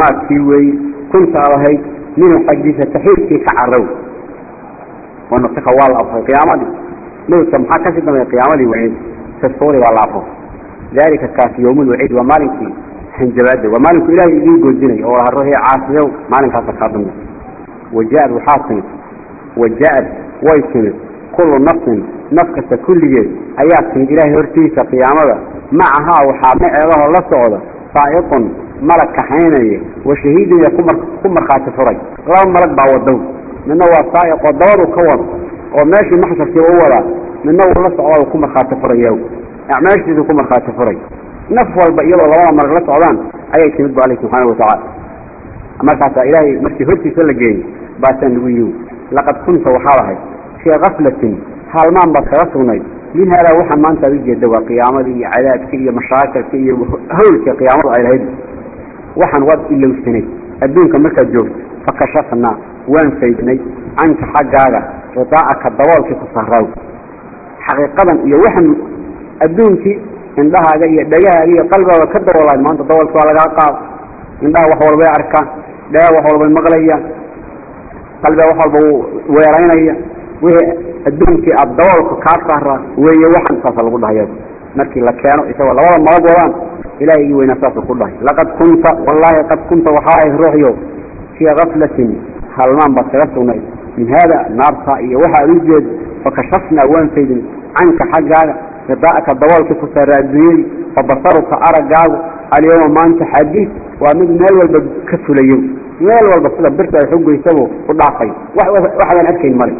ma kii weeye kunta aad ahayd minhu xaggiisa taxiidkii ذلك كاس يوم الوعيد ومالك حنجباد ومالك إلهي إليه قلدني أو هروه عاصيه مالك هذا كاظمه وجاء الحاصم وجاء ويسن. كل نفس نفقة كل جيد. أياتهم إلهي هرتيسة قيامة. معها وحامع الله الله سعوده طائق ملك حيني. وشهيد يكون كمر خاتف رج الله ملك بعوده منه هو طائق ودور وكور وماشي محشف في أولا. منه الله سعوده كمر خاتف رجيه acmaashiisu ku markhaati furay naf walba iyadoo labada marag la socdaan ayay timid bu alla subxaana watacaala markaasaa ilaahay markii hortiisa la geeyey baasaa nagu yiw laqad kunta waxaad ahay fii kaflatin haalmaan baad kaga sugnayd min haadaa waxaa maanta ad u waa qiyaamadii iyo cadaabkii iyo mashaakilka iyo hawlkii qiyaamadu ay lahayd waxaan waad ilowsanay adduunka markaad joogto fakashafnaa waan faydnay canka xaggaaga ridaacaka daboolkii ku saraaw xaqiiqadan iyo waxaan adduunkii indhahaaga iyo dhagahaaga iyo qalbigaaga ka dawoolaad maanta dawoolka waa lagaa qaado indhaha wax walbay arkaan dhagaha wax walbay maqlayaan qalbiga wax walba wuu weeraynaya wixii adduunkii aada dawoolku kaa raaraan weeye waxan saasa lagu dhahaya markii la keeno isagoo labada maag wadaan ilahay ii weynaa saasuu ku dhahay. Laqad kunta wallaahi qad kunta waxaa ahayd ruuxyow fii kaflatin halmaan baad kaga sugnayd min haada naartaa iyo waxaad u jeed fakashafnaa waan faydin canka xaggaaga. غذاءك الضوال كيف الدين فبصرك أرقاو اليوم ما أنت حديث ومن مال والبكس اليوم مال والبصلة برتا يحبه يسوه وضعفين واحد أنا أبكي المرض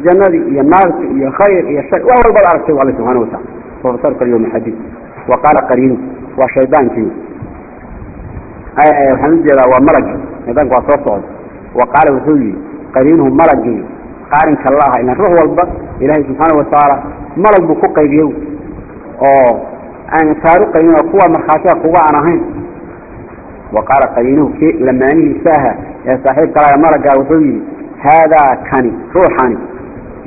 جنادي يا نار يا خير يا شر. وهو البلع رسول الله سبحانه وتعالى. فبصرك اليوم حديث. وقال قرين وشيطان فيه. أي أي الحمد لله ومرج. نذنك وصوصه. وقال وثولي قرينه مرجي قارن كالله إن الروح والبط إلهي سبحانه وتعالى malg buu ku qaybiye oo aan kaaru qaybin oo kuwa markhaatiga kuga aan ahayn. Waqaala qaybinuhu k lamaanihiisa aha ee saaxiib galaya malagaa wuxuu yihi haadaa kani ruuxani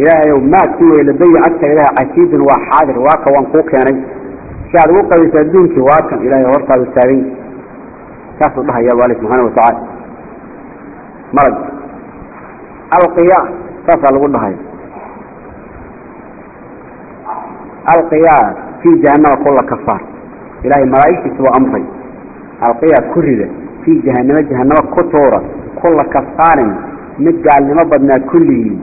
ilaahayow maa ku weeladay agta ilaah cajiibun waa xaadir waaka waan kuu keenay. Si aad ugu qaybisa adduunkii waakan ilahay hortaadu taagany saasuu dhahayaaba ale subxaana watacaala malag. Alqiya saasaa lagu dhahaya alqiyaa fii jahanama kulla kafaar. Ilahay malaaigtiisa waa amray. Alqiyaa ku rida fii jahanama jahanama ku tuura kulla kafaarin mid gaalnimo badnaa kulligii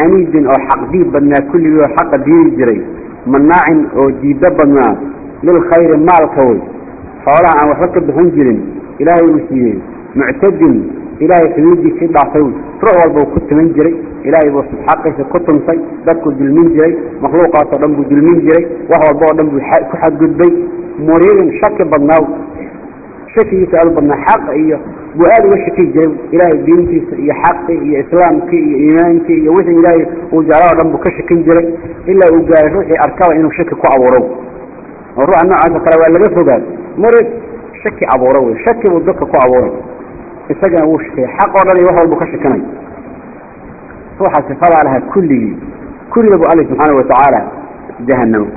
caniidin oo xaqdiib badnaa kulligii oo xaqa diidi jiray. Manaacin oo diiddo badnaa lilkhayri maalka way xoolaha aan waxba ka bixin jirin ilaahay uu siiyey muctadin إلهي حدودي سيد عصيوي روح والبو كنت من جري. إلهي بو حقه كنت مصي. دل من جري. مخلوقات دل من جري. وهو البو دمبو حق كحد قدبي مرير شك بناو. شك يسأل بنا حق إيه وآل وشكي جري إلهي دينتي إيه حقي إيه إسلامك إيه إيمانك إيا وزن إلهي. وجعله دنبو كشكي جري إلا وقال روحي أركاو إنو شك كعورو الروح النوع هذا قال وقال لغفه قال. مرير شك عبرو شك بودك كو عبرو isagana wuu shakaya xaq oo dhan iyo wax walbu ka shakanay ruuxa sifadaa lahaa kulligii. Kulliga bu alla subxaana watacaala jahanamo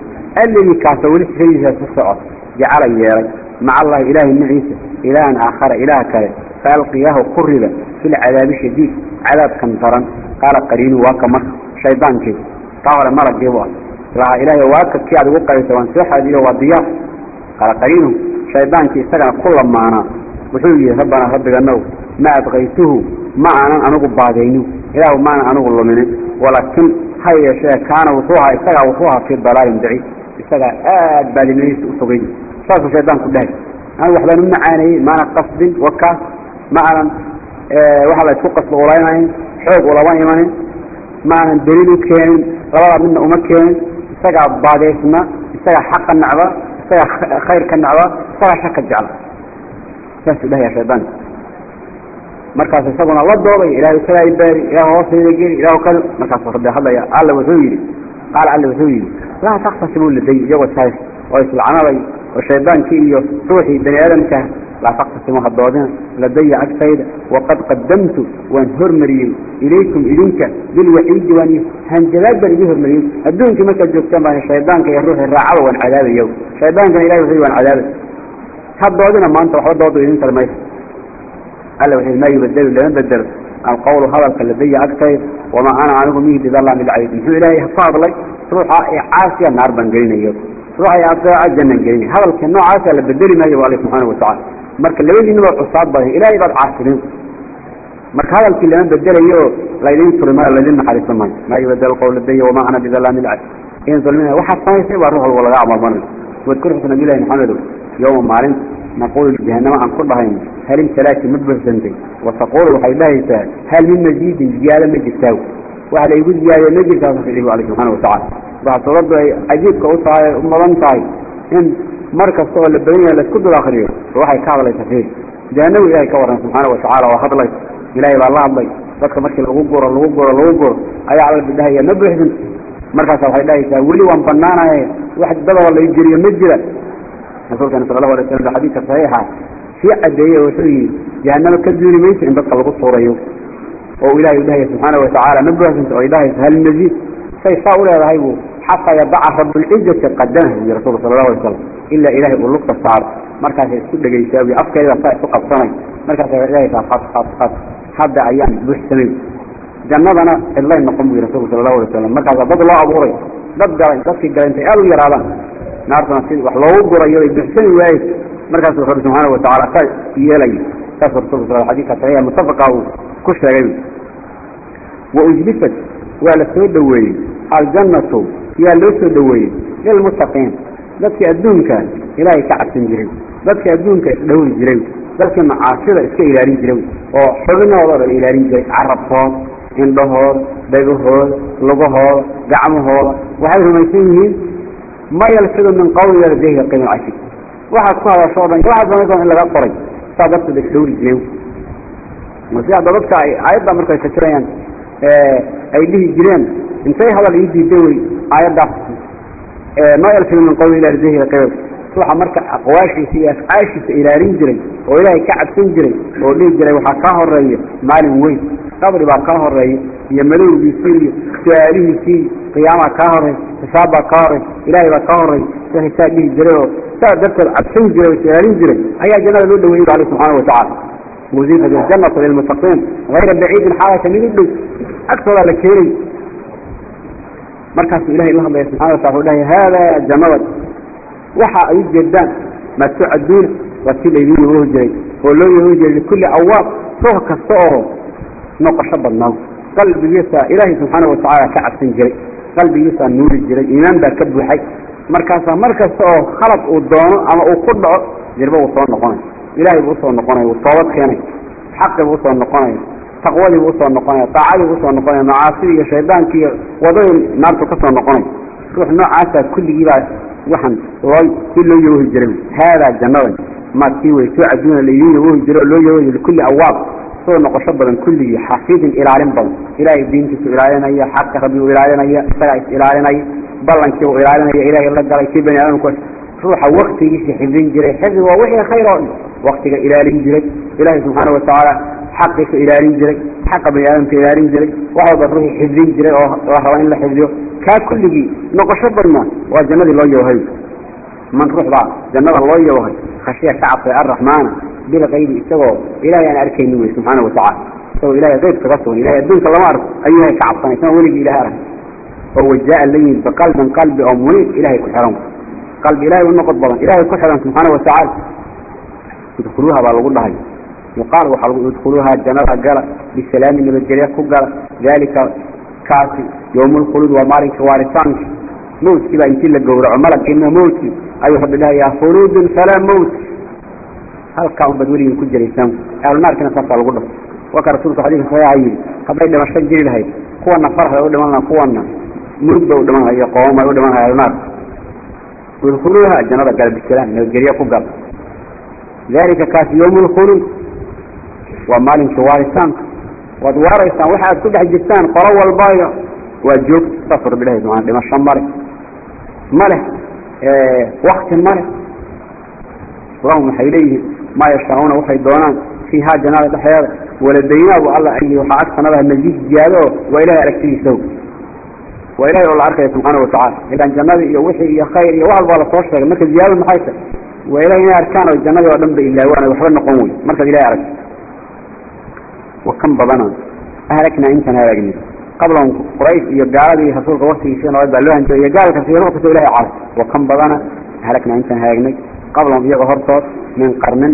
alligii kaasoo weli sifadiisa ku soco jacala yeelay. Maca allahi ilaahay maciisa ilaahan aakhara ilaah kale. Faalqiyaahu ku riba fi lcadaabi shadiid cadaabkan daran. Qaala qariinu waa ka marka. Shaydaankii taa hore malaggiibu ah lahaa ilaahay waa kii aad ugu qarisa waan soo xaadiyo waa diyaar. Qaala qariinu shaydaankii isagana ku lamaanaa. وحولي ربنا ربك النو ما أبغيته معنا أنه بعدينه. إله معنا أنه الله منه ولكن هيا شيء كان وصوها استقع وصوها في الضلال دعي. استقع آد بالمنيس أصغيني صارت الشيطان كله أنا وحدا من معاني معنا قصد وكا. معنا أه وحدا يتوقف بغلايمين حوق ولوانيمين معنا دليل كان غلالة منا أمكين استقع بعديسنا. استقع حقا نعبا. استقع خير كان نعبا استقع شك الجعل saasuu dhahaya shaydaani markaas isaguna la doobaya ilahay isagaa ibaari ilaah hoostayda geli ilah ka markaasuu hadlaya alla wuxuu yidhi qaala alla wuxuu yidhi laa taktasibu laday iyagoo saas oo islacnabay oo shaydaankii iyo ruuxii bani aadamkaa laa taktasimu hadoodina ladaya agtayda waqad qadamtu waan hormariyey ilaykum idinka bilwaxiidi waan hanjabaad baan idin hormariyey adduunkii markaad joogtaan baan shaydaanka iyo ruuxii raacaba waan cadaabaya shaydaankana ilahay wuxuu waan cadaabay هالضوضنا ما أنت وحوض ضوض انت ترميس قال وحيد ما يبدل لأن بدل القول هذا الكلبية أكتير وما أنا عنه ميد إذا الله من العيد نحن إلهي؟ فاضلي تروح عاسيا النار بنجرين يوم تروح عاسيا الجنة بنجرين هذا الكنو عاسيا اللي بدل ما يبقى الله سبحانه وتعالى. مارك اللي وين ينبع عصاب به إلهي بقى عاسرين مارك هذا الكلام بدل يوم لا يدين ترمى لا يدين حارس ما يبدل القول الدية وما أنا بذلام العيد إن ظلمنا وحد صايسي وروح الولغاء مرمان nabilahi maxamedow yowma maalin naqulu lijahanama aan ku dhahayno hal imtalaaki ma buuxsantay wataqulu waxay dhahaysaa hal min maziidin ziyaado ma jirtaa waxa laygu ziyaadiya ma jirtaa saxiibu alle subxaana watacala waxaa suuraddu ay cajiibka u tahay u mudan tahay in mar kasta oo la badan yahay la isku dul akriyo waxay ka hadlaysa fiir jahanamu ilahay ka warran subxaana watacaala oo hadlay ilaahay baa la hadlay dadka markii lagu guro lagu guro lagu guro ayaa alla bidhahaya ma buuxsanta markaasa waxay dhahaysaa weli waan banaanaye wax dadaba lay geliyo ma jira. Rasuulkana sala allahu alay slam ba xadiidka saxiixa sii cadeeye wuxuu yihi jahanamo ka duuli mayso in dadka lagu tuurayo. Oo ilahay u dhahaya subxaana watacaala ma buuxsanta oo ay dhahaysa hal maziid say saa u leedahay buu xataa yadaca rablcizati qadamaha buyi rasulka sala allahu alay slam ilaa ilaahay uu lugta saaro. Markaasay isku dhegaysaa buy afkeeda saa isu qabsanay. Markaasay waxay dhahaysaa qad qad qad hadda ayaan buuxsamay jannadana cidlay noqon buyi rasulku sala allahu alay wasalam markaasa dad loo abuuray. Dad galay dadkii galay intay aada u yaraadaan. Naartana si wax loogu gurayo ay buuxsami waaye markaasuu rabbi subxaana watacaala saa yeelay. Saasuu rasulku sal xadidka saxiixa muttafaqa uu ku sheegay. Wa ujlifat waa la soo dhoweeyey. Aljannatu yaa loo soo dhoweeyey. Lilmuttaqiin dadkii adduunka ilaahay ka cabsan jiray. Dadkii adduunka isdhowri jiray. Dadkii macaasida iska ilaalin jiray. Oo xubinahooda dhan ilaalin jiray. Carabkood indhahood dhagahood lugahooda gacmahooda waxay rumaysan yihiin ma yalfidu min qawli ladayhi qiima cashir waxaad ku hadasho o dhan waxaad samaysan in laga qoray. Saa darteed isdhowri jireen si hadda dadka ay aayadda markay fasirayaan ay dhihi jireen intay hadal ii diiday wey aayaddaas. Ma yalfidu min qawli ladayhi qiima ruuxa marka aqwaashiisa iyo afcaashiisa ilaalin jiray oo ilaahay ka cabsan jiray oo dhihi jiray waxaa kaa horreeya maalin weyn. Qabri baa kaa horreeya iyo madowgiisii iyo su'aalihiisii qiyaamaa kaa horey xisaab baa kaa horey ilaahay baa kaa horey saa dhihi jiray oo saa darteed cabsan jiray oo is-ilaalin jiray ayaa jannada loo dhaweeyey alle subxaana watacala wasiifat aljannatu lilmuttaqiin hayra baciidin xaalata mid u dhow. Agtoodaa la keenay. Markaasuu ilahay la hadlaya subxana watala u dhahay haadaa jannada waxa ay u jeedaan maa tucaduuna waa si laydin yaboohi jiray oo loo yaboohi jiray likulli awaab ruux kasta oo noqosho badnaa qalbigiisa ilaahay subxaana watacaala ka cabsan jiray. Qalbigiisaa nuuri jiray. Iimaan baa ka buuxay. Markaasaa mar kasta oo khalad uu doono ama uu ku dhaco jirba uu soo noqonay. Ilaahay buu u soo noqonaya wuu toobad keenay. Xaqii buu u soo noqonaya taqwadii buu u soo noqonaya daacadii buu u soo noqonaya macaasidii iyo shaydaankii iyo wadadii naartu ka soo noqonay. Ruux noocaasaa kulligiibaa waxaan loo si loo yaboohi jiray. Haadaa jannadan maad sii wey soo caduuna laydin yaboohi jiray oo loo yaboohi likulli awaab soo noqosho badan kulligii xafiidin ilaalin badan. Ilaahay diintiisu ilaalinaya xaqa rabbi uu ilaalinaya isagaa is ilaalinaya ballankii uu ilaalinaya ilaahay la galay kii bani aadamku ruuxa waktigiisa xifdin jiray xifdi waa wixii khayr oo waktiga ilaalin jiray ilaahay subxaana watacaala xaqiisa ilaalin jiray xaqa bani aadamka ilaalin jiray wax walba ruuxii xifdin jiray oo la raba in la xifdiyo kaa kulligii noqosho badna waa jannadii loo yabahay man ruux baa jannada loo yabahay khashiya ka cabsay arraxmaana bilkaybi isagoo ilahay aan arkaynin wey subxaana watacala isagoo ilahay qayb kaga sugan ilahay adduunka lama arko ayuu ilahay ka cabsanay isagoo weligii ilahay arag oo wajaa la yimid biqalbin qalbi oo muniib ilahay ku xihan qalbi ilahay u ku yuqaal waxaa lagu idkhuluuha jannada gala bisalaami nabadgelya ku gala. Dalika kaasi yowm lkhuluud waa maalinka waaritaanka mawtkii baa intii la gowraco malagkiina mawtkii ayuu rabbi dhahayaa khuluudun falaa mawt. Halkaa un baad weligin ku jiraysaan. Ahlunaarkiina saasaa lagu dhaho waa ka rasuulka xadiiska saxiixa yidhi hadday dhimasho jiri lahayd. Kuwana farx bay u dhiman laha kuwana murug bay u dhiman lahay iyo qoomam bay u dhiman lahay ahlunaarka idkhuluuha jannada gala bisalaam nabadgelye ku gala dalika kaasi yowm lkhuluud waa maalinkii waaritaanka waad waaraysaan waxaad ku dhex jirtaan qolo walbayo waa joogta saasuu rabbi dhahay subxana dhimasho male male wakti male lahum waxay leeyihiin maa yashaauna waxay doonaan fiihaa jannada dhexdeeda waladaynabu alla ayli waxaa agsanadaha maziid ziyaado oo waa ilahay aragtidiisa waa ilahay oo la arkaya subxaana watacala ilaan jannadii iyo wixii iyo khayr iyo wax walbaa la soo sheegay marka ziyaadadu maxay tahay waa ilahay inay arkaan oo jannadii oo dhan ba ilaawaan waxba noqon wey markaad ilahay aragto wa kan badana ahlaknaa intaan halaagni qablahum quraysh iyo gaaladii rasuulka waktigiisii noolad baa loo hanjooy iyo gaalka sii ruux kastoo ilahay caas wa kan badana halaknaa intaan halaagnay qablahum iyaga hortood min qarnin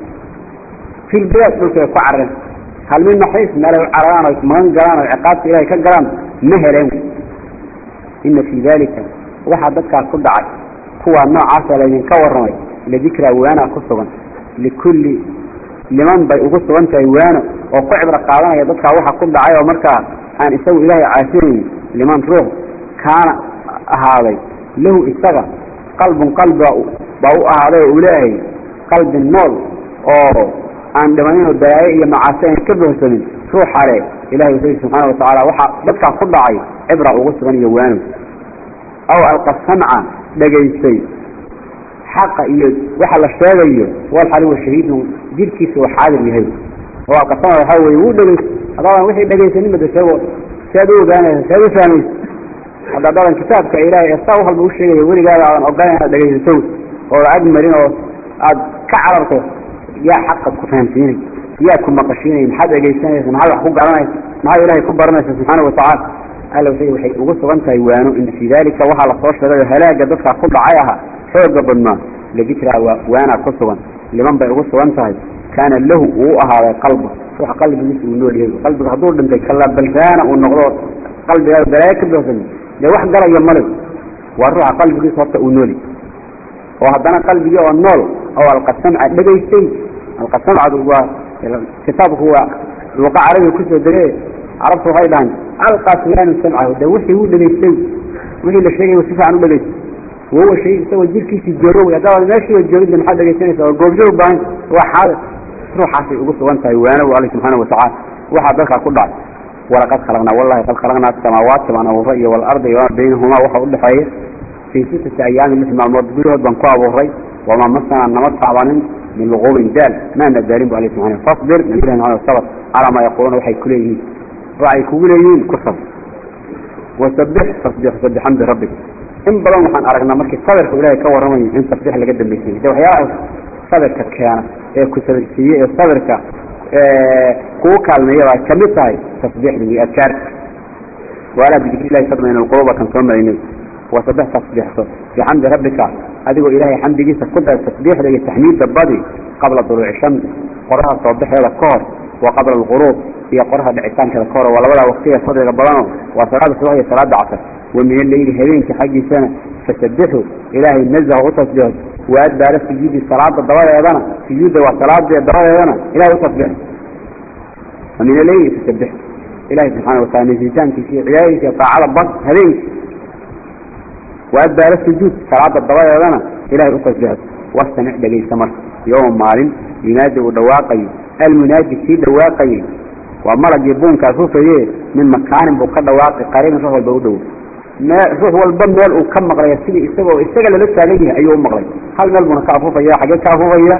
maxay wax dhulkan ku tabceen wixii waxba uma jirin mujaahid sheekha dhahoy fanaqabu siiru saaru fil intay dhul socdeen tijaaraysteen wakaas wax way ku dhow yihiin labadaas mufasiriin badanna waxay ku fasireen fanaqabu way carareen markay ciqaabta arkeen bay carareen baxsadeen fil bilaad dhulkay ku carareen hal min naxiis meelay u cararaan oo magan galaan oo ciqaabta ilaahay ka galaan ma heleen ina fii dalika waxaa dadkaas ku dhacay kuwaa noocaasa laydinka warramay ladikraa waana ku sugan likulli liman bay ugu sugan tahay waano oo ku cibro qaadanaya dadkaa waxa ku dhacay oo markaa aan isagu ilaahay caasinayn liman ruux kaana ahaaday lahu isaga qalbun qalbiga baa u ahaaday oo uu leeyahay qalbi nool oo aan dhimanin oo balaayo iyo macaasi aan ka bohsamin ruuxa le ilahay wuxuu yidhi subxaana watacaala waxaa dadkaa ku dhacay cibra ugu sugan iyo waano aw alqa samca dhegaystay. Xaqa iyo waxa la sheegayo walxali wa shahiidun jirkiisa uu xaadir yahay. Oo alqa samca waxaa weye wuu dhegaystay. Haddaadan wixii dhegaysanin bada sheego saad u ogaanaysa saad u fahmaysa hadda dadan kitaabka ilaahay ee saa halba u sheegaya weligaada aadan ogolayn inaad dhegaysato oo ag marin oo aad ka cararto yaa xaqad ku fahamsiinay yaa ku maqashiinay maxaad dhegaysanaysa maxaad wax ku garanaysa maxaad ilaahay ku baranaysa subxaana watacaala alla wuxuu waxay ugu sugan tahay waano ina fii dalika waxaa la soo sheegay halaaga dadkaa ku dhacay ahaa xooga badnaa ladikraa waana ku sugan liman bay ugu sugan tahay kaana lahu uu ahaaday qalba ruuxa qalbigiisa uu nool yahay qalbiga hadduu dhintay kalabalsaana uu noqdo qalbigaa balaayo ka bohsan dee wax galaya male waa ruuxa qalbigiisa horta uu dhegaystay alqasamcadu waa kitaabku waa luqa carabiga ku soo degee carabtu waxay dhahaan alqaa fulaanu samcahu de wixii uu dhegaystay wixii la sheegay si fiican u dhegaystay wahuwa shay isagoo jirkiisii joogo wey haddaad meeshiiba joogin maxaad oo goobjoog baahan waa xaadir ruuxaasay ugu sugan tahay waano alle subxaana watacaala waxaa dalkaa ku dhacay walaqad khalaqnaa wallahi qad khalaqnaa samaawaati baan abuuray iyo walarda iyo baynahumaa waxa udhexeeya fii sittati ayaamin lix maalmood gudahood baan ku abuuray wamaa masanaa nama taabanin min luquubin daal maana daalin bu fasbir nabilahi maxamed sabr calaa maa yaquuluuna waxay ku leeyihiin waxay kugu leeyihiin ku sabr wasabix tasbix sabixan birabbik in badan waxaan aragnaa markii sabirka ilaahay ka warramayo in tasbix laga dambaysiiyo de waxyaalaha sabirka keena ee ku sabirsiiye ee sabirka kugu kaalmeeya baa ka mid tahay tasbiixda iyo adkaarka waalaa bidikri ilahi tadmain alquluuba kan soo marinay wasabix tasbiixso bixamdi rabbika adigoo ilaahay xamdigiisa ku dar tasbiixda iyo taxmiidda badi qabla duluuci shams qoraha soo baxeeda ka hor wa qabla alquruub iyo qoraha dhicitaankeeda ka hor waa labadaa waqtiga fadliga badano waa salaada subax iyo salaada casar wa min alleyli habeenkii xaggiisana fasabixu ilaahay nazaha u tasbiixo waadbaara sujuudi salaada dabadeedana sujuudda waa salaada dabadeedana ilahay u tasbiixo wa min alleyli fasabixu ilahay subxaana wataala habeenkii waadbaara sujuud salaada dabadeedana ilahay u tasbiixo wastamic dhegaysta marka. Yowma maalin yunaadi uu dhawaaqayo almunaadi kii dhawaaqayay waa malagii buunkaas hufaye min makaanin buu ka dhawaaqay. Qariibin ruux walba u dhow. Mee ruux walba meel uu ka maqlaya sidii isagoo isaga lala taagan yahay ayuu u maqlay. Hal meel buuna ka afufaya xaggee ka afufaya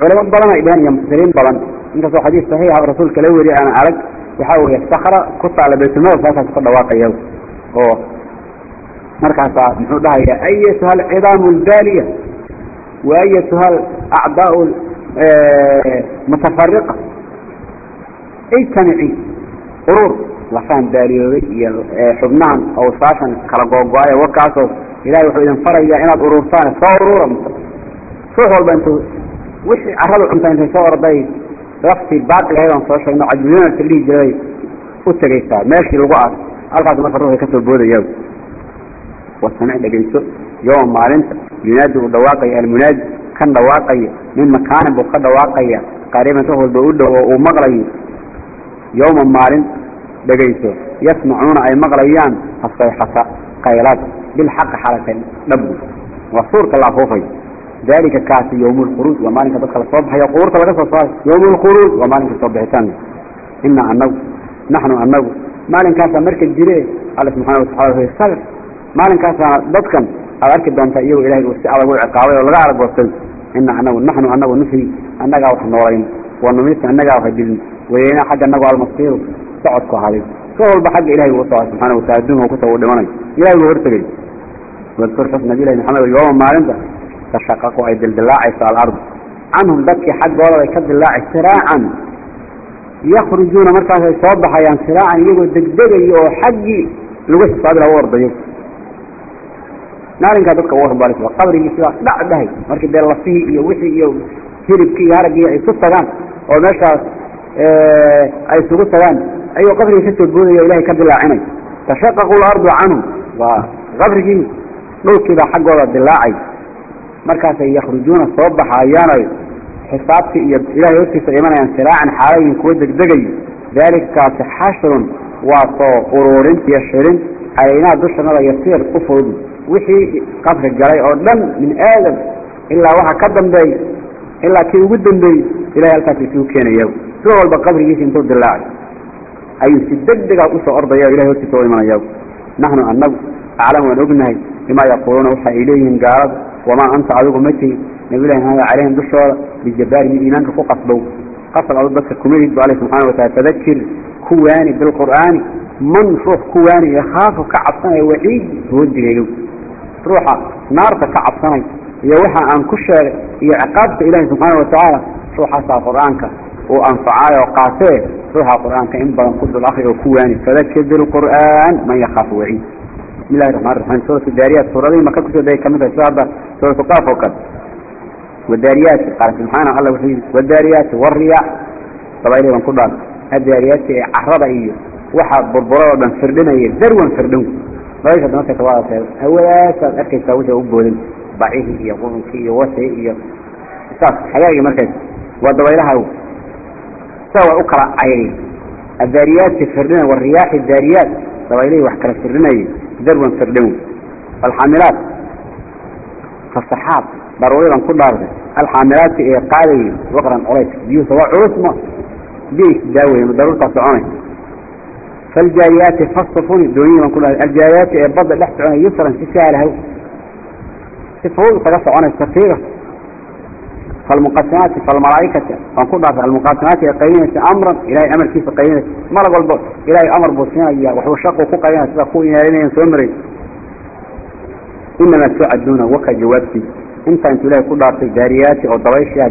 culimo badan ay dheheen iyo mufasiriin badan. Inkastoo xadiis saxiixa markaasaa muxuu dhahaya ayatuha alcidaamu albaaliya wa ayatuha alacdaau mutafariqa ijtamici urur lafaan baaliyoobay iyo xubnahan awsaashan kala googo-ay wakaasoo ilahay wuxuu idin farayaa inaad ururtaan soo urura ruux walba intuu wixii carradu cunta intay soo orday laftii baaqiga ayadaan soo sheegno cajbulinarka dhihi jiray u tegaysaa meeshii lagu aas halkaas marka ruuxay ka soo boodaya wasamic dhegayso yowma maalinta. Yunaadi uu dhawaaqaya almunaadi kan dhawaaqaya min makaanin buu ka dhawaaqaya qariiban ruux walba u dhow oo uu maqlayo yowma maalin dhegayso yasmacuuna ay maqlayaan asayxata qaylaad bilxaqi xalatay dhabgu waa suurka la afuufay. Dalika kaasi yowm lkhuruuj waa maalinka dadka la soo baxayo qubuurta laga soo saaray. Yowm lkhuruuj waa maalinka soo bixitaan ina anagu maalinkaasana dadkan aad arki doontaa iyagoo ilahay si adag u ciqaabay oo laga argoostay ina anagu naxnu anagu nuxyi annagaa wax noolayn wanumitu annagaa wax dilin weyna xagga anagu almasiiru socodku ahaday si walba xagga ilahay uu socday subxana watala adduunka uu dhimanayo ilahay buu hortegay. Wadkur xus nabi lahi maxamed yooma maalinta tashaqaqu ay dildilaacayso alardu canhum dadkii xaggooda bay ka dilaacay siraacan. Yakrujuuna markaasay soo baxayaan siraacan iyagoo degdegayo oo xaggii lagu xisaabi laha u ordayo maalinkaa dadka u horbaris qabrigii sidaa dhac dhahay. Markii dee lafihii iyo wixii iyo hilibkii iyo haraggii ay isu tagaan oo meeshaas ay isugu tagaan ayuu qabrigii ka soo boodaya ilahay ka dilaacinay tashaqaqu lardu canhum. Waa qabrigii dhulkiibaa xaggooda dilaacay. Markaasay yakrujuuna soo baxayaanoy xisaabtii iyo ilahay hortiisa imanayaan siraacan xaalayin kuwa degdegayo daalika kaasi xashrun waa soo ururin iyo shirin. Calaynaa dushanada yasiir u fudud wixii qabri galay oo dhan min aadam ilaa waxa ka dambeey ilaa kii ugu dambeeyey ilahay halkaas isugu keenaya si walba qabrigiisa intuu dilaacay ayuu si degdega u soo ordaya ilahay hortiisa u imanaya naxnu anagu aclam waan ognahay bimaa yaquuluuna waxa ay leeyihiin gaalada wamaa anta adigu ma tihid nabilahi maxamed caleyhim dushooda bijabaari mid iimaanka ku qasbow. Qasab adu dadka kumahid bu alle subxana watala fadakir ku waani bilqur'aani man ruux ku waani yakhaafu ka cabsanaya waciid hoodigaygo ruuxa naarta ka cabsanay iyo waxa aan ku sheegay iyo ciqaabta ilaahi subxaana watacaala ruuxaasaa qur'aanka uu anfacaayo oo qaatee ruuxa qur'aanka in badan ku dul akri oo ku waani fadakir bilqur'aan man yakhaafu waciid bismi illahi raxmaan raxiim suuratu daariyaat suuradihii maka ku soo degay ka mid tahay sida hadda suuratu qaaf oo kale. Wadaariyaati qaala subxaana alla wuxuu yidhi wadaariyaati wariyaax dabayli baan ku dhaal. Adaariyaati ee carada iyo waxa burburada oo dhan firdhinaya darwan firdhin dabaysha markaysa waa hawadaasaad arkaysaa wixii u boodin bacihii iyo qurunkii iyo wasii iyo saas xagaagii markays waa dabaylaha sa way u kala cayri adaariyaati firdhina wariyaaxi daariyaat dabaylihii wax kala firdhinayay darwan firdhin alxaamilaat fasaxaad daruuridan ku dhaartay alxaamilaati ee qaadayay waqran culays biyuusa waa culus ma biyay daawey ma daruurtaa soconay faljaariyaati fasufuni doonyihi baan ku dhaartay aljaariyaati ee badda dhex soconay yusran si saalahaw si fudud isaga soconay safiira falmuqasimaati falmalaaikati waan ku dhaartay almuqasimaati ee qaybinaysa amran ilahay amarkiisa qaybinaysa malag walba ilahay amar buu siinaya waxuu shaqu ku qaybinaya sida ku inaalinayan soo maray inamaa tucaduuna waka jawaabtiisa intaa intuu ilahay ku dhaartay jaariyaati oo dabayshaa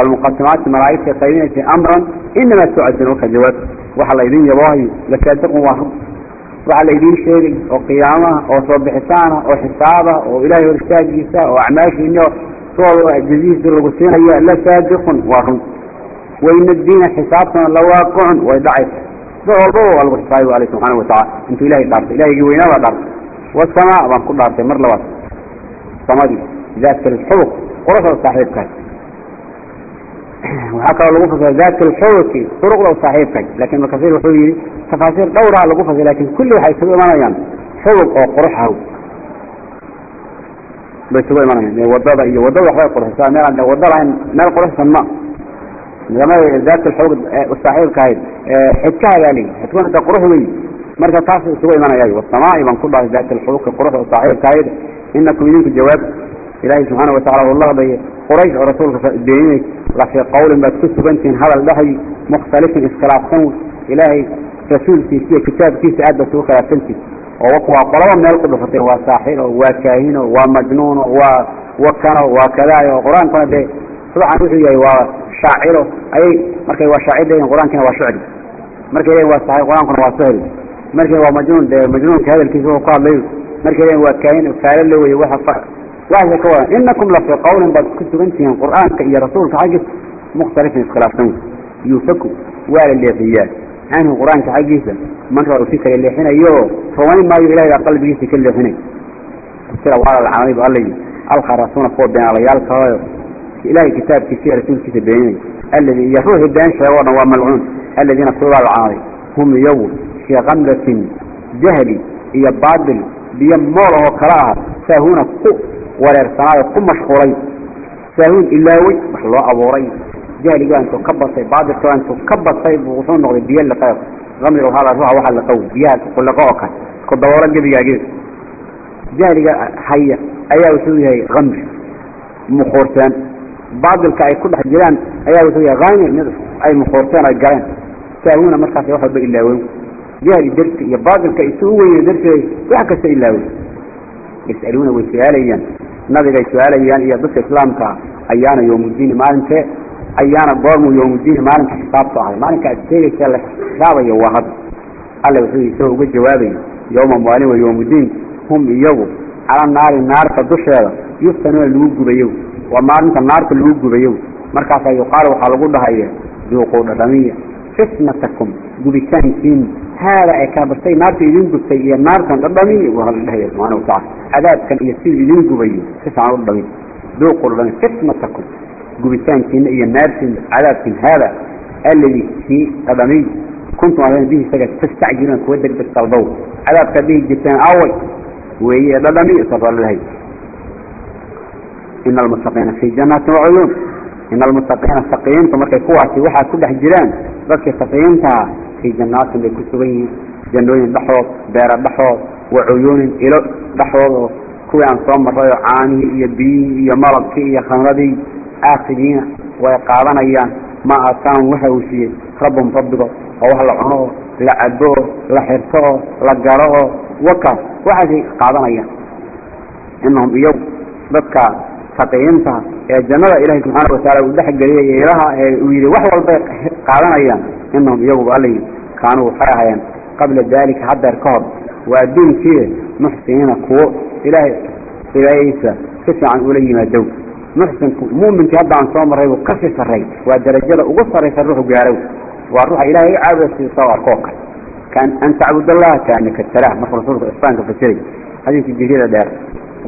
falmuqasimaati malaaigta qaybinaysa amran inamaa tucaduuna waka jawaabti waxa laydin yaboohayo lakaadiqun waa run waxa laydin sheegay oo qiyaamaha oo soo bixitaana oo xisaaba oo ilahay hor istaagiisa oo acmaashiini oo suwal jazihiisa lagu siinaya la saadiqun waa run wayna diina xisaabtana lawaaqicun way dhacaysa si walbaba waa lagu xisaabi alle subxaana watacala intuu ilahay dhaartay ilahaygii weynaa baa dhaartay wasamaa baan ku dhaartay mar labaad samadii daat alxubuq quruxda saaxiibkahay waxaa kaloo lagu fasira daat alxubuqi duruqda saaxiibkahay laakiin ibnu kasiir wuxuu yihi tafaasiir dhowraa lagu fasira laakiin kulli waxay isugu imanayaan xubuq oo quruxaw bay isugu imanayaan waddada iyo waddada waxbay quruxsaa meel aan wada lahayn meel quruxsan ma nidaamada daat alxubuq saaxiibkahayd xidkaha baa leeyihi xidkuna da qurux wey marka taas isugu imanayay wasamaa'i baan ku dhahay daat alxubuqi quruxda saaxiibkahayd inakum idinku jawaab ilaahay subxaana watacala uu la hadlaya quraysh oo rasuulka beeninay lafii qawlin baad ku sugantihiin hadal dhahay mukhtalifin iskhilaafsan ilaahay rasuulkiisa iyo kitaabkiisa aad baad isugu khilaafsantihin oo waa qolaba meel ku dhufatay waa saaxiro waa kaahino waa majnuuno waa wakano waa kadaayo oo qur'aankuna dee subaxan wuxuu yahay waa shaaciro ayay markay waa shaacir leeyihiin qur'aankina waa shucri markay leeyihiin waa saaxir qur'aankuna waa sahri markay وهي كوا إنكم لفي قول بعد كنت بنتي القرآن كي رسول حاجز مختلف اختلافين يوفكوا ولا الليفيات عن القرآن كحاجزا من رأوا فيك اللي حين يو. فوين ما يلاقي قلبي في كل هنا. ترى وعلى العمالي قال لي الخرسون فوق بين على يالك إلى كتاب كثير رسول كتاب بيني. الذي يروح الدين شعورنا وملعون. الذين قلوا العالي هم يوم في غمرة جهلي هي باطل بيمر وقراها فهنا ورير صنايع كل مشهورين. ساهون إلا وي محلوه أبورين. جالي أنتو كبر صيب بعض الكلام أنتو كبر صيب وغصون نغلي بيال لقاو غمروا هذا روح واحد لقاو بيال كل قوكا كل دورة جبيا جيز. جالي حية أيا وسوي هاي غمر. مخورتان. بعض الكاي كل حد جيران أيا وسوي غاني نظر أي مخورتان أي جاين ساهون مرخى في واحد بإلا وي. جالي درت يا بعض الكاي سوي درت وحكا سيلا وي. يسألون وسيالي ينسى nabigay su'aalayaan iyo dadka islaamka ayaana yowmudiini maalintee ayaana goormu yowmudiini maalinka xisaabta ahay maalinka aad sheegaysa la xisaabayo waa hadda alla wuxuu isagoo uga jawaabayay yowma maalin wa yowmudiin hum iyagu cala naari naarta dusheeda yuftanuuna lagu gubayo waa maalinta naarta lagu gubayo markaasaa yuqaal waxaa lagu dhahaya duuquu dhadhamiya fitnatakum gubitaankiin هذا إكابرتي نارت إذن قبتي نار نارتا الضمي وهل الله سبحانه وتعالى. عذاب كان يسير إذن قبيه تسعى الضمي ذوقوا لنا كثمتكم قبتان كين إيا نارتا عذاب هذا. الذي في الضمي كنت على به سجد تستعجلون كودك بالطلبو عذاب كبيه جبتان أول. وهي الضمي صفر الله إن المتقين في جنات وعيون. إن المتقين السقيين تمركي في وحا كل حجران. بركي سقيين تها fii janaatin bay ku sugan yihiin. Jannooyin dhexdood beera dhexdood wa cuyuunin ilo dhexdood kuwii aan soo marray oo caanihii iyo biyihii iyo malabkii iyo khamradii aatigiina way qaadanayaan. Ma aataahum waxa uu siiyey rabbum rabbigood oo wax la cuno la cabo la xirto oo la garo wakaas waxaasay qaadanayaan. Inahum iyagu dadka taqiyiintaas ee jannada ilaahay subxaanahu watacaala uu dhex geliyay ilaha ee uu yidhi wax walbay qaadanayaan. Inahum iyaguba alla yidhi kaanuu waxay ahayeen qabla daalika haddeer ka hor waa adduunkii muxsiniina kuwo ilaahay ilaahaysa si fiican ula yimaadow. Muxsinku muuminkii hadda aan soo marray buu ka sii sarray. Waa darajada ugu sarraysa ruuxu gaarow waa ruuxa ilaahay caabuda siisa arkoo kale. Kaan an tacbudallaha kaanaka taraah markuu rasuulka islaamka fasiray xadiiska jiryada dheer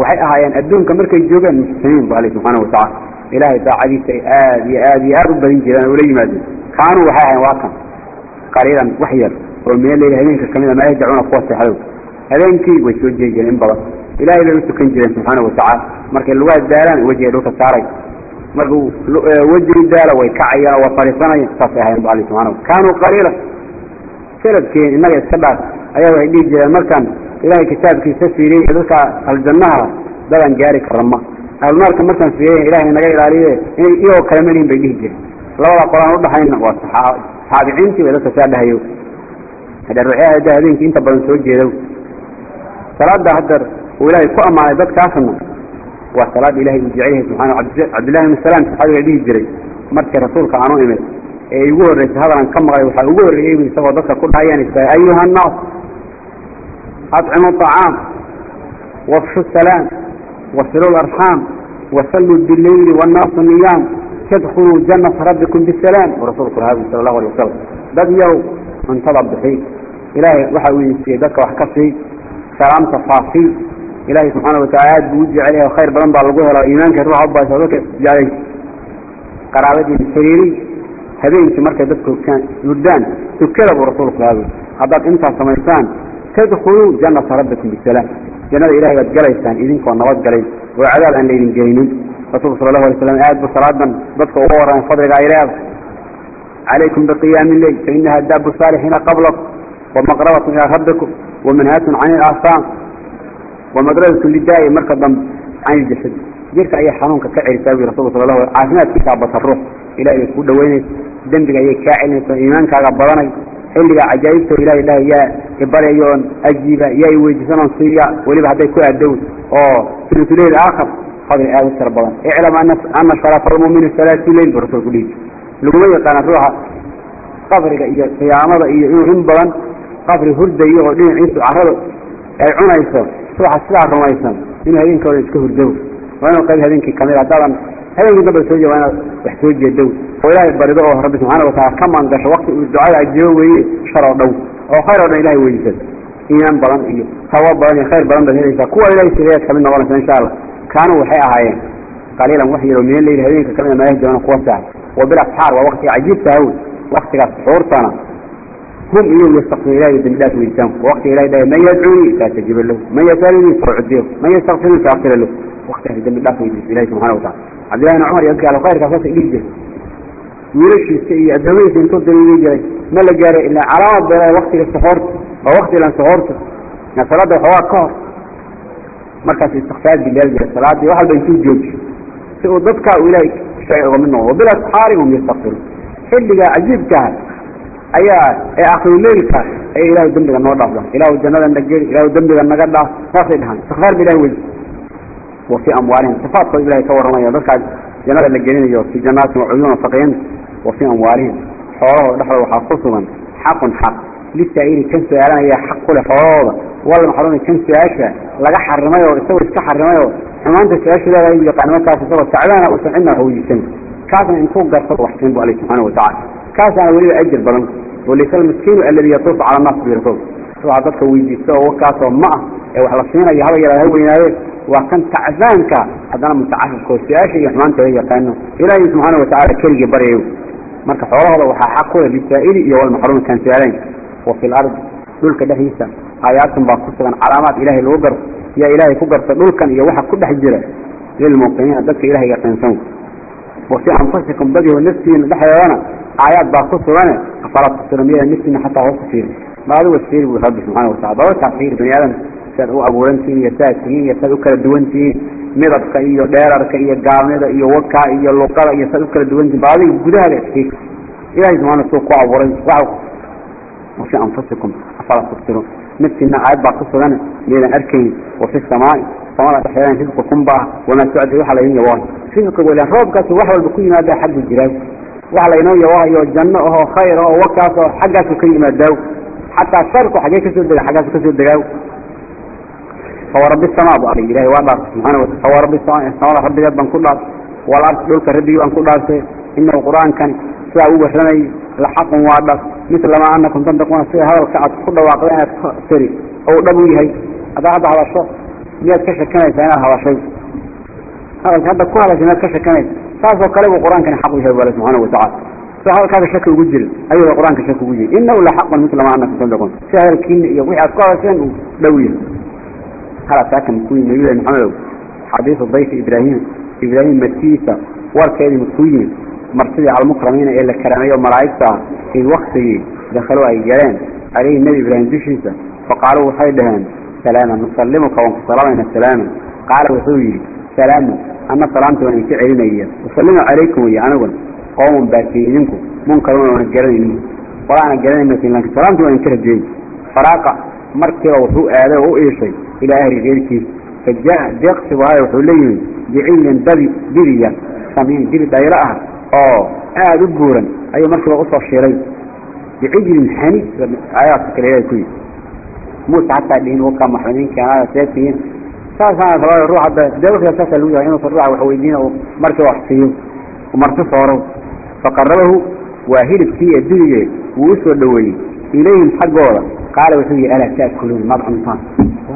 waxay ahaayeen adduunka markay joogeen muxsiniin bu alle subxaana watacala ilaahay daacadiisa ay aad iyo aad iyo aad u badin jireen oo la yimaadeen kaanuu waxay ahayen waa kan. Qaliilan wax yar oo meeleyla habeenka ka mid a ma yahdacuuna kuwa seexdow habeenkii way soo jeedi jireen in badan. Ilaahay bay u tukan jireen subxaana watacaala markay lugaha daalaan wejiga dhulka saaray. Markuu wejigu daalo way kacayaan oo waa fariisanayaan saasay ahayen bu alle subxana kaanuu qaliilan. Sanadkeen innaga iska dhaaf ayaa waxay dhihi jireen markaan ilaahay kitaabkiisa fiiriyey dadka aljannaha dadaan gaari karama ahlunaarka markaan fiiriyen ilahay naga ilaaliye inay iyagoo kale malihin bay dhihi jireen. Labada qolaan udhaxayna waa taabiciintii bay dadka saa dhahayo ahayda habeenkii inta badan soo jeedow. Salaada haddeer uu ilaahay ku ammaanay dadkaasna waa salaada ilahay uu jecel yahay subxana cabdillahi ibn salaam saxaabiga dhihi jiray markii rasuulka aanu imid ee igu horreysay hadalan ka maqlay waxaa ugu horreeyey isagoo dadka ku dhahayaan ayuha annaas أطعموا الطعام وافشوا السلام وصلوا الأرحام وصلوا بالليل والناس نيام تدخلوا جنة ربكم بالسلام ورسولك هذا صلى الله عليه وسلم بد يوم انتظر بحيث إلهي وحاوي سيدك وحكسي سلام تصافي إلهي سبحانه وتعالى بوجه عليه وخير بلنبع لقوه إيمانك الروح أبا يسألوك جاي قرابتي بالسريري هذين مركز دكتور كان يردان تكلب ورسولك هذا هذا انت سميسان تدخلوا جنة ربكم بالسلام. جنة إلهي وتقليسان إذن كون نواد قليل وعذاب أن ليلين جينين رسول صلى الله عليه وسلم آيات بصلاة ضدك أورا فضل غيرها عليكم بقيام الليل فإنها الداب الصالحين قبلك. ومقربة إلى ربكم ومنهات عن الآثام ومقربة للداء مركضا عن الجسد. جيرك أي حنونك كعر تاوي رسول صلى الله عليه وسلم. عافنات كتابة الروح. إلهي يكون دوينيس دنبك أي كاعل إيمانك أقبضاني xilliga cajaa'ibta ilaah ilaah yaa ibaryayoon ajiiba yaa iweydiisanon siiya weliba hadday ku aadow oo sulutuleyl aakhar fadli aad u tira badan. Iclam ana sharafa almu'mini salaatu leyl buu rasuulku dhihi laguma yaqaana ruuxa qabriga iyo qiyaamada iyo inuu in badan qabri hurdayo oo dhinaciisu carrada ay cunayso ruuxa sidaa rumaysan inuu habeenkooda iska hurdow waa inuu qayb habeenkii ka mid haddaadan habeenkii damba soo jeeda waa inaad wax soo jeedow oo ilaahay barido oo rabbi subxaana wataala ka maangasho wakti uu ducada ajibo weeye shar oo dhow oo khayr oo dhan ilahay weydiisad iimaan badan iyo tawa badan iyo khayr badan baad helaysaa kuwa ilahay sideed ka mid noqonaysa insha allah kaanuu waxay ahaayeen qaliilan wax yaroo meel layidhi habeenka kamida ma yahjauna kuwa sahay wabilasxaar waa waktiga cajiibta haw waktigaas suxuurtana hum iyagu yastakfir ilahi dembi dhaaf weysaan waktiga ilahi dhahay man yadcuunii faastajiba lahu man yasalunii faucdiyo man yastakfirnii faakfira lahu waktigaas dembi dhaaf weydiisa ilahi subxana watacala cabdillahi bin cumar iyo ولشيسي يا دميت انتو دمي يجري. ما لقاره إلا عراب بلا وقت لسهورت ووقت لانسهورت نصلاة هو كار. مركز استخفاد بالليل جاء الصلاة واحد بنتو جوج سأضبك أوليك شيء منه. وبلا سحارهم يستغفروا حلقة عجيب كان أيها أي أخي الليل كان أي إله الدمبغة نور الله إله الجنة النجير إله الدمبغة النجدة فاصل إلهان استخفار بلا ولي وفي أموالهم. صفات طيب لا يتورهم أيها بس جنات النجرين جنات وعيون وفقين wacuyuuna taqiyin wa fii amwaalihim xoolahooda dhexdooda waxaa ku sugan xaqun xaq lisaa'ili kan su'aalanaya xaq ku leh xoolahooda wal maxruumi kan su'aasha laga xarimay oo isagoo iska xarimay oo xumaanta su'aashadeeda ayuu yaqaan markaas isagoo tacbaana uusan cidna wax weydiisan kaasna intuu garto wax siin bu alle subxaana watacala kaasaana weliba ajir badan walaysa almiskiinu aladi yatuufu cala annaas birkow ruuxa dadka weydiista oo wakaasoo ma ah ee wax la siinayo haba yaraada ha weynaaye مركز حوالها وحا حقوه للسائل يوال محرون كان سيالين وفي الأرض دول دولك دهيسا آيات باقصتها علامات إلهي الوقر يا إلهي كقر فدولكا يوحا كده حجرة للموقعين أدك إلهي يقنسون وفي أنفسكم بدي ونفسين بحيوانا آيات باقصتها أفرط السلامية نفسين حتى وصفين ما هو السير بالرب سبحانه وتعالى وتعطير بني آدم سأدعو أبو رنسين يساعد سنين يساعد أكرا midabka iyo dheerarka iyo gaabnida iyo wakaa iyo luqada iyo saad u kala duwan tihiin ba adiga gudahaada isfiir ilahay subxana suu ku abuuray. Wa fii anfusikum. Afalaa tubsiruun. Naftiina aayad baa ku sugan miyadan arkayn wa fi samaai. Samada dhexdeedan risqukum ba wamaa tucdi waxa laydin yaboohay risqigu ilan roobkaasi wax walba ku yimaada xaggu jiraay. Waxa laynoo yaboohayo janno ahoo khayr ahoo wakaas oo xaggaasu ka yimaadaaw. Xataa sharku xaggee ka soo dega xaggaasu ka soo degaaw fawarabbi samaa bu alay ilahay waa dhaartay subxana wata fawarabbi samaa samada rabbigeed baan ku dhaartay walard dhulka rabbigii baan ku dhaartay inahu qur'aankani sidaa u warramayay laxaqun waa dhab mislamaa anakum tantaquuna sida hadalka aad ku dhawaaqda inaad tiri ou dhab u yahay haddaa hadda hadasho miyaad ka shakanaysaa inaad hadashay hadalka hadda ku hadashay miyaad ka shakanaysa saasoo kale buu qur'aankani xaq u yahay bale subxaana watacala sida hadalkaaga shaki ugu jirin ayuu qur'aanka shaki ugu jiri inahu laxaqun mislamaa anakum tantaquun si hadalkiina iyo wixii aad ku hadasheen uu dhow yahay hal ataakan ku yimi nabiyullahi maxamedow xadiisu dayfi ibraahim ibraahim martidiisa warkeedii makuu yimid martidii almukramiina ee la karaameeyo malaa'igta ah id waktigii dakhaluu ay galeen calayhi nebi ibraahim dushiisa faqaaluu waxay dhaheen salaama nusallimuka waan ku salaamayna salaama qaala wuxuu yidhi salaamu anna salaamta waan idinka celinaya usallimu calaykum wey aniguna qooman baatiye idinku munkaruuna oona garanaynin wala ana garanay matin laakiin salaamta waan idinka rajeeyey faraaqa markiiba wuxuu aaday oo u iishay ilaa ahli reerkiisa fa jaa deeqsigu haya wuxuu la yimid bicillin dabi dibiya samiin dibi dhaylo ah oo aada u buuran ayuu markiiba u soo shiilay bicijlin xani aayaadka kale ilahay ku qaala wuxuu yihi alaa taakuluun maad cuntaan.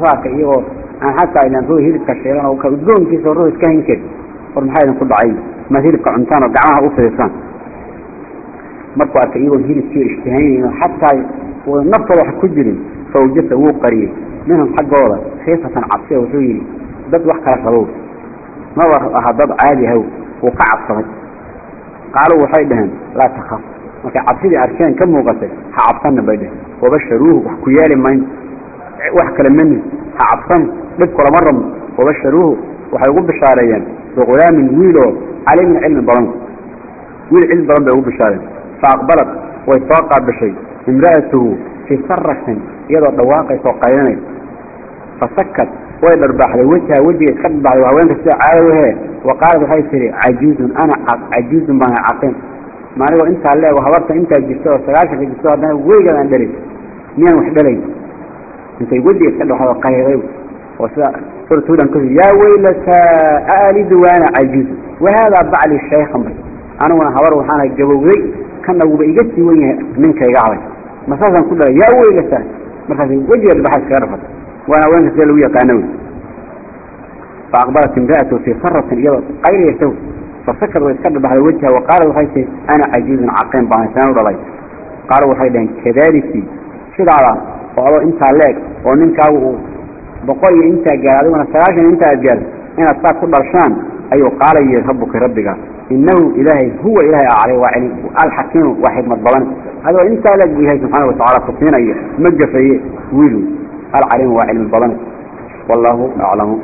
Saaka iyagoo aan xataa ilan ruux hilibka sheegan oo udgoonkiisa ruux iska hayn kari war maxaa idinku dhacay? Maad hilibka cuntaan oo gacmaha u markuu arkay iyagoon hilibkii ishtihaynayn xataa naftooda wax ku jirin fawjasa wuu qariyey. Minhum xaggooda khiifatan cabsia wuxuu yidhi dad wax kala rabow maba aha dad caadi haw wuu ka cabsaday. Qaaluu waxay dhaheen laa takaf markay cabsidii arkeen ka muuqatay ha cabsanna bay dheheen wabasharuuhu wax ku yeeli mayn wax kale mani ha cabsan dhib kulama rabno wabasharuuhu waxay ugu bishaareeyeen biqulaamin wiil oo calimin cilmi badan wiil cilmi badan bay ugu bishaareen fa aqbalad way soo qaabishay imra'atuhu fii saratin iyadoo dhawaaqaysa oo qaylinaysa fasakad way dharbaaxday wejha wejiga iska dharbaaxday haweenka sida caadawahe wa qaalad waxay tihi cajuuzun ana cajuuzun baan caqin maaligoo intaa leego habarta intaa jirta oo sagaaشhanka jirto haddana weligeed aan dhelayn miyaan wax dhelayn intay wejiga iska dhawado qayday oo sida suratuudan ku yaa waylataa aalidu waana cajiizu wahaadaa bacli shaykhan bay aniguna habar waxaana gabowday kana wuuba iga sii wan yahay ninkayga adag masaasaan ku dhalay yaa waylataa markaas wejigeed baxa iskaga dhafata waana haweenka sida lagu yaqaano wey. Fa aqbalat imra'atu fii saratin iyadoo qayliyasa فسكت ويسكت بهذا وجهه وقال وحيث أنا عجيز عقيم بانسان ورلي قال وحيدا كذلك شد على وقالوا انت عليك وننك بقوي انت قال وانا سلاشا انت قال إن أصاب كل رشان أيوه قال يرهبك ربك إنه إلهي هو إلهي أعلي وعلي الحكيم واحد مضبلان هذا انت لك بها سبحانه وتعالى تصمين أيه مجفي ويلو العليم وعلم البلان والله أعلم